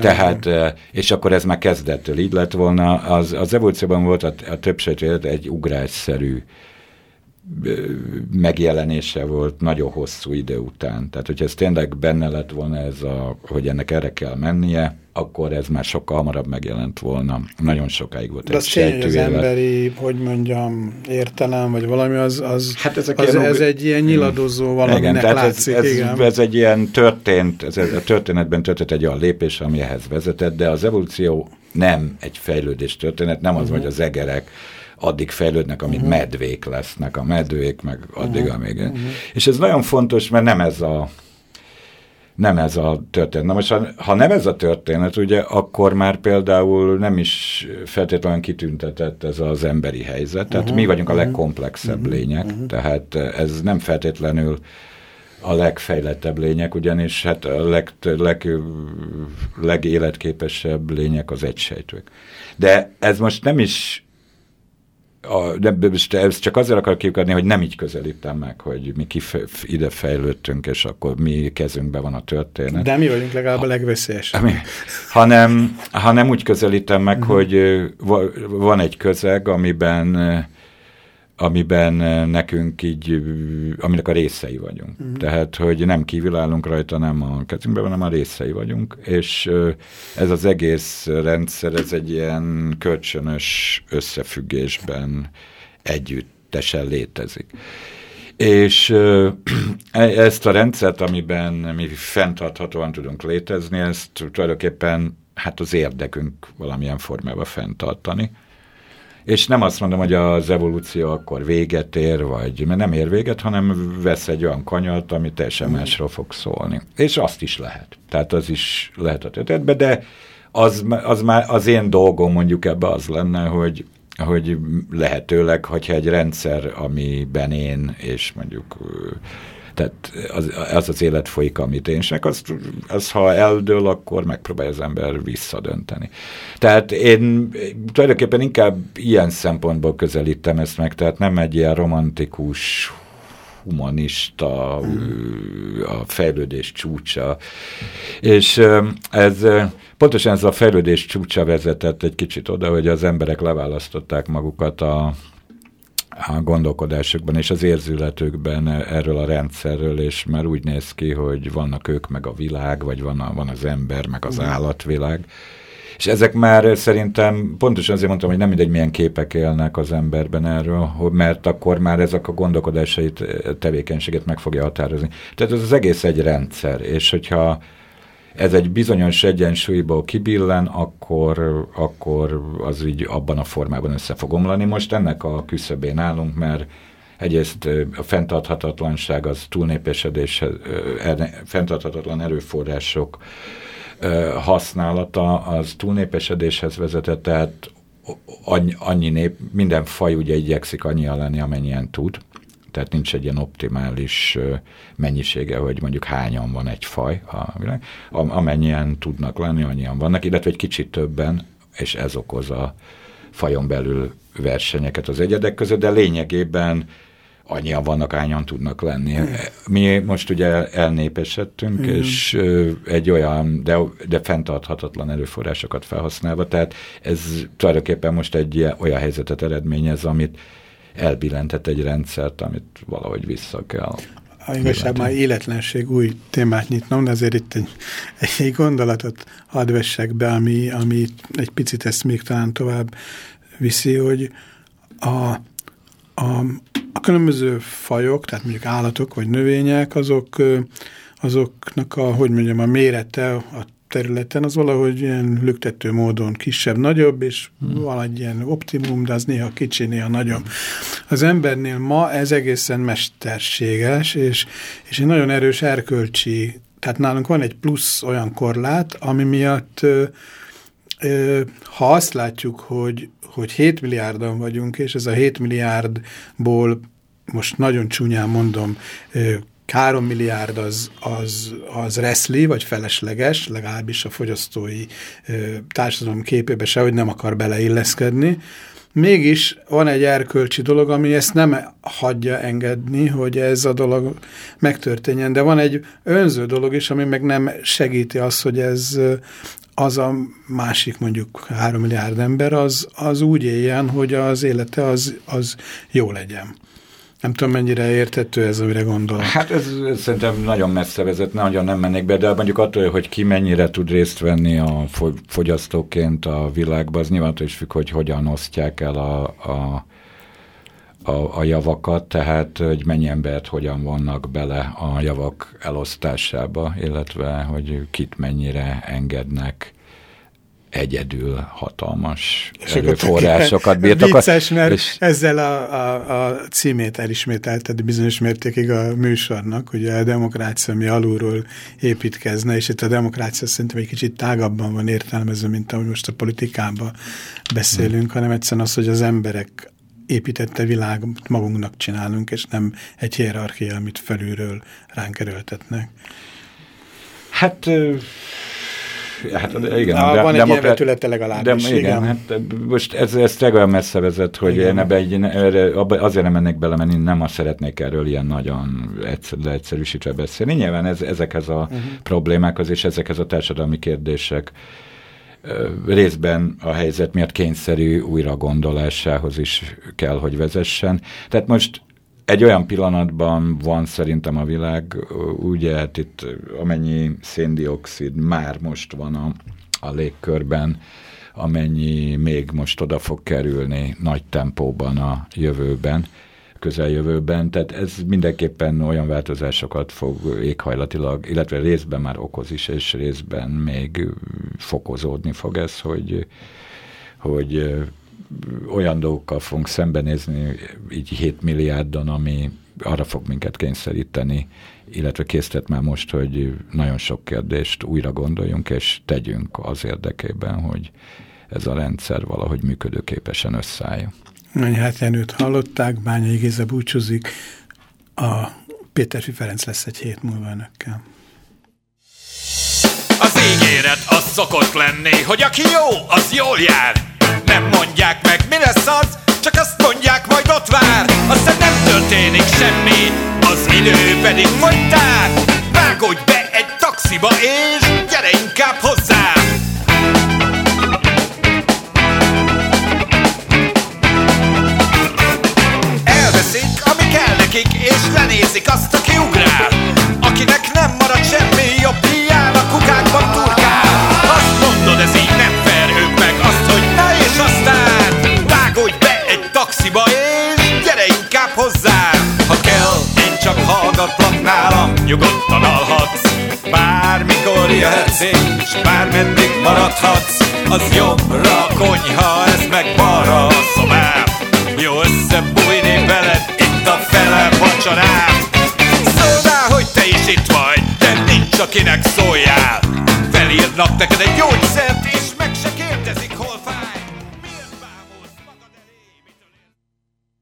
Tehát, nem. és akkor ez már kezdettől így lett volna. Az, az evolúcióban volt a, a több sejtű egy ugrásszerű megjelenése volt nagyon hosszú idő után. Tehát, hogyha ez tényleg benne lett volna ez a, hogy ennek erre kell mennie, akkor ez már sokkal hamarabb megjelent volna. Nagyon sokáig volt. De az tény, az emberi, hogy mondjam, értelem, vagy valami, az, az, hát ezek az, ilyen, ez egy ilyen nyiladozó valaminek igen, látszik. Ez, ez, igen. ez egy ilyen történt, ez a történetben történt egy olyan lépés, ami ehhez vezetett, de az evolúció nem egy fejlődés történet, nem az, uh -huh. hogy az egerek addig fejlődnek, amit uh -huh. medvék lesznek, a medvék, meg addig, uh -huh. amíg. Uh -huh. És ez nagyon fontos, mert nem ez a nem ez a történet. Na most, ha, ha nem ez a történet, ugye, akkor már például nem is feltétlenül kitüntetett ez az emberi helyzet. Tehát uh -huh, mi vagyunk a legkomplexebb uh -huh, lények, uh -huh. tehát ez nem feltétlenül a legfejlettebb lények, ugyanis hát a leg, leg, legéletképesebb lények az egysejtők. De ez most nem is a, de most ez csak azért akarok kiukadni, hogy nem így közelítem meg, hogy mi kif, ide fejlődtünk, és akkor mi kezünkben van a történet. De mi vagyunk legalább a legveszélyesebb. Hanem, hanem úgy közelítem meg, uh -huh. hogy van egy közeg, amiben amiben nekünk így, aminek a részei vagyunk. Uh -huh. Tehát, hogy nem kívülállunk rajta, nem a kezünkben, hanem a részei vagyunk, és ez az egész rendszer, ez egy ilyen kölcsönös összefüggésben együttesen létezik. És ezt a rendszert, amiben mi fenntarthatóan tudunk létezni, ezt tulajdonképpen hát az érdekünk valamilyen formában fenntartani. És nem azt mondom, hogy az evolúció akkor véget ér, vagy mert nem ér véget, hanem vesz egy olyan kanyart, ami teljesen másról fog szólni. És azt is lehet. Tehát az is lehet a történetben, de az, az már az én dolgom mondjuk ebbe az lenne, hogy hogy lehetőleg, hogyha egy rendszer, amiben én és mondjuk tehát az az, az élet folyik, amit én sem, az, az ha eldől, akkor megpróbálja az ember visszadönteni. Tehát én tulajdonképpen inkább ilyen szempontból közelítem ezt meg, tehát nem egy ilyen romantikus humanista, a fejlődés csúcsa. És ez pontosan ez a fejlődés csúcsa vezetett egy kicsit oda, hogy az emberek leválasztották magukat a, a gondolkodásokban és az érzületükben erről a rendszerről, és már úgy néz ki, hogy vannak ők meg a világ, vagy van, a, van az ember meg az állatvilág. És ezek már szerintem, pontosan azért mondtam, hogy nem mindegy, milyen képek élnek az emberben erről, mert akkor már ezek a gondolkodásait, tevékenységet meg fogja határozni. Tehát ez az egész egy rendszer, és hogyha ez egy bizonyos egyensúlyból kibillen, akkor, akkor az így abban a formában össze fog omlani. Most ennek a küszöbén állunk, mert egyrészt a fenntarthatatlanság, az túlnépesedés, fenntarthatatlan erőforrások használata az túlnépesedéshez vezetett, tehát annyi, annyi nép, minden faj ugye igyekszik annyi lenni, amennyien tud tehát nincs egy ilyen optimális mennyisége, hogy mondjuk hányan van egy faj a világ, amennyien tudnak lenni, annyian vannak, illetve egy kicsit többen, és ez okoz a fajon belül versenyeket az egyedek között, de lényegében annyian vannak, hányan tudnak lenni. Mi most ugye elnépesedtünk, Igen. és egy olyan, de, de fenntarthatatlan erőforrásokat felhasználva, tehát ez tulajdonképpen most egy olyan helyzetet eredményez, amit elbillentett egy rendszert, amit valahogy vissza kell. A igazság már életlenség új témát nyitnom, de azért itt egy, egy gondolatot hadd vessek be, ami, ami egy picit ezt még talán tovább viszi, hogy a, a, a különböző fajok, tehát mondjuk állatok vagy növények, azok, azoknak a, hogy mondjam, a mérete, a területen, az valahogy ilyen lüktető módon kisebb-nagyobb, és hmm. valahogy ilyen optimum, de az néha kicsi, néha nagyobb. Az embernél ma ez egészen mesterséges, és, és egy nagyon erős erkölcsi, tehát nálunk van egy plusz olyan korlát, ami miatt ö, ö, ha azt látjuk, hogy, hogy 7 milliárdan vagyunk, és ez a 7 milliárdból most nagyon csúnyán mondom, 3 milliárd az, az, az reszli, vagy felesleges, legalábbis a fogyasztói ö, társadalom képébe se, hogy nem akar beleilleszkedni. Mégis van egy erkölcsi dolog, ami ezt nem hagyja engedni, hogy ez a dolog megtörténjen, de van egy önző dolog is, ami meg nem segíti azt, hogy ez az a másik mondjuk 3 milliárd ember, az, az úgy éljen, hogy az élete az, az jó legyen. Nem tudom, mennyire értető ez, amire gondolok. Hát ez, ez szerintem nagyon messze vezet, nagyon nem mennék be, de mondjuk attól, hogy ki mennyire tud részt venni a fogyasztóként a világban, az nyilván is függ, hogy hogyan osztják el a, a, a, a javakat, tehát hogy mennyi embert hogyan vannak bele a javak elosztásába, illetve hogy kit mennyire engednek egyedül hatalmas és erőforrásokat birtok. Vicces, mert és... ezzel a, a, a címét elismételted bizonyos mértékig a műsornak, hogy a demokrácia mi alulról építkezne, és itt a demokrácia szerintem egy kicsit tágabban van értelmezve, mint ahogy most a politikában beszélünk, hmm. hanem egyszerűen az, hogy az emberek építette világ magunknak csinálunk, és nem egy hierarchia, amit felülről ránk erőltetnek. Hát Hát, igen, Na, de, van egy ilyen vetülete legalábbis, De, igen, igen. hát most ez, ez olyan messze vezet, hogy Igen. én ebbe egy, abba, azért nem mennék bele, mert én nem azt szeretnék erről ilyen nagyon egyszer, leegyszerűsítve beszélni. Nyilván ez, ezekhez a uh-huh. problémákhoz és ezekhez a társadalmi kérdések részben a helyzet miatt kényszerű újra gondolásához is kell, hogy vezessen. Tehát most egy olyan pillanatban van szerintem a világ, ugye hát itt amennyi széndiokszid már most van a, a légkörben, amennyi még most oda fog kerülni nagy tempóban a jövőben, közeljövőben, tehát ez mindenképpen olyan változásokat fog éghajlatilag, illetve részben már okoz is, és részben még fokozódni fog ez, hogy, hogy olyan dolgokkal fogunk szembenézni így 7 milliárdon, ami arra fog minket kényszeríteni, illetve készített már most, hogy nagyon sok kérdést újra gondoljunk, és tegyünk az érdekében, hogy ez a rendszer valahogy működőképesen összeálljon. Nagy hát Jenőt hallották, Bányai Géza búcsúzik, a Péterfi Ferenc lesz egy hét múlva önökkel. Az ígéret az szokott lenni, hogy aki jó, az jól jár. Nem mondják meg, mi lesz az, csak azt mondják, majd ott vár. Aztán nem történik semmi, az idő pedig folytán. Vágódj be egy taxiba, és gyere inkább hozzám. Elveszik, ami kell nekik, és lenézik azt, aki ugrál. Akinek nem marad semmi, jobb hiány a kukákban turkál. nyugodtan alhatsz. Bármikor jöhetsz én, s bármeddig maradhatsz Az jobbra a konyha, ez meg balra a szobám. Jó összebújni veled itt a fele vacsorám. Szóval hogy te is itt vagy, de nincs akinek szóljál. Felírnak neked egy gyógyszert is